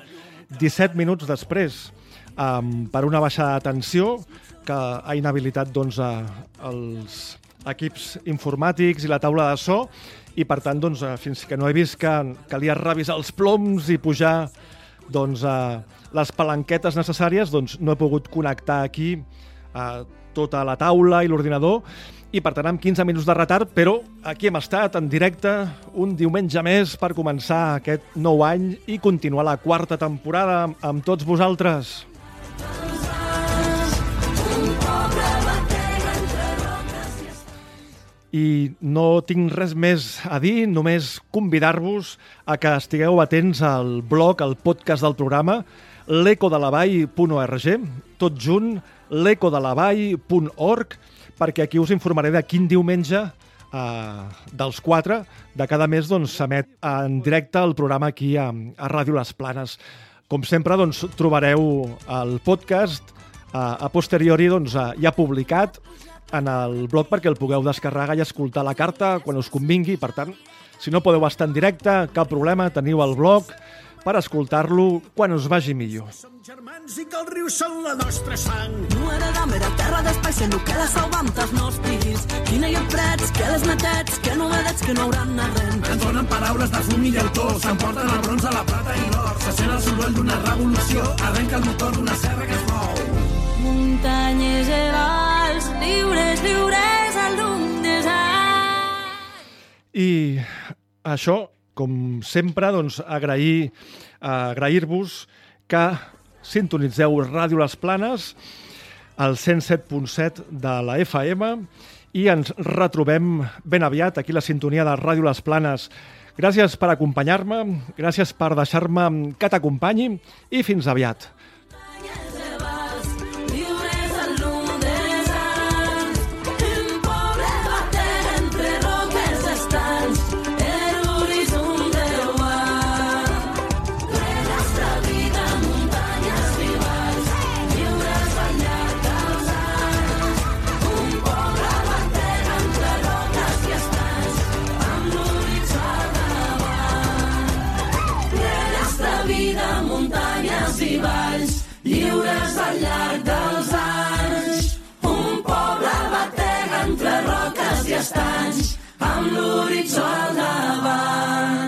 17 minuts després, eh, per una baixada de tensió que ha inhabilitat doncs, eh, els equips informàtics i la taula de so i per tant doncs, eh, fins que no he vist que calia revisar els ploms i pujar doncs, eh, les palanquetes necessàries, doncs no he pogut connectar aquí eh, tota la taula i l'ordinador i per tant amb 15 minuts de retard, però aquí hem estat en directe un diumenge més per començar aquest nou any i continuar la quarta temporada amb, tots vosaltres. I no tinc res més a dir, només convidar-vos a que estigueu atents al blog, al podcast del programa, l'ecodelavall.org, tot junt, l'ecodelavall.org, perquè aquí us informaré de quin diumenge eh, dels quatre de cada mes doncs, s'emet en directe el programa aquí a, a Ràdio Les Planes. Com sempre, doncs, trobareu el podcast eh, a posteriori doncs, eh, ja publicat en el blog perquè el pugueu descarregar i escoltar la carta quan us convingui. Per tant, si no podeu estar en directe, cap problema, teniu el blog per escoltar-lo quan us vagi millor. Som germans i que els rius són la nostra sang. No heredam era terra d'espai, sent que la salvam dels nostres fills. Quina hi ha prets, que les netets, que no vedets, que no hauran arrent. Ens donen paraules de fum i llautó, s'emporten el bronze, la plata i l'or. Se sent el soroll d'una revolució, arrenca el motor d'una serra que es mou. Muntanyes i valls, lliures, lliures a llum anys. I això, com sempre, doncs, agrair, agrair-vos que sintonitzeu Ràdio Les Planes al 107.7 de la FM i ens retrobem ben aviat aquí a la sintonia de Ràdio Les Planes. Gràcies per acompanyar-me, gràcies per deixar-me que t'acompanyi i fins aviat. al llarg dels anys. Un poble batega entre roques i estanys, amb l'horitzó al davant.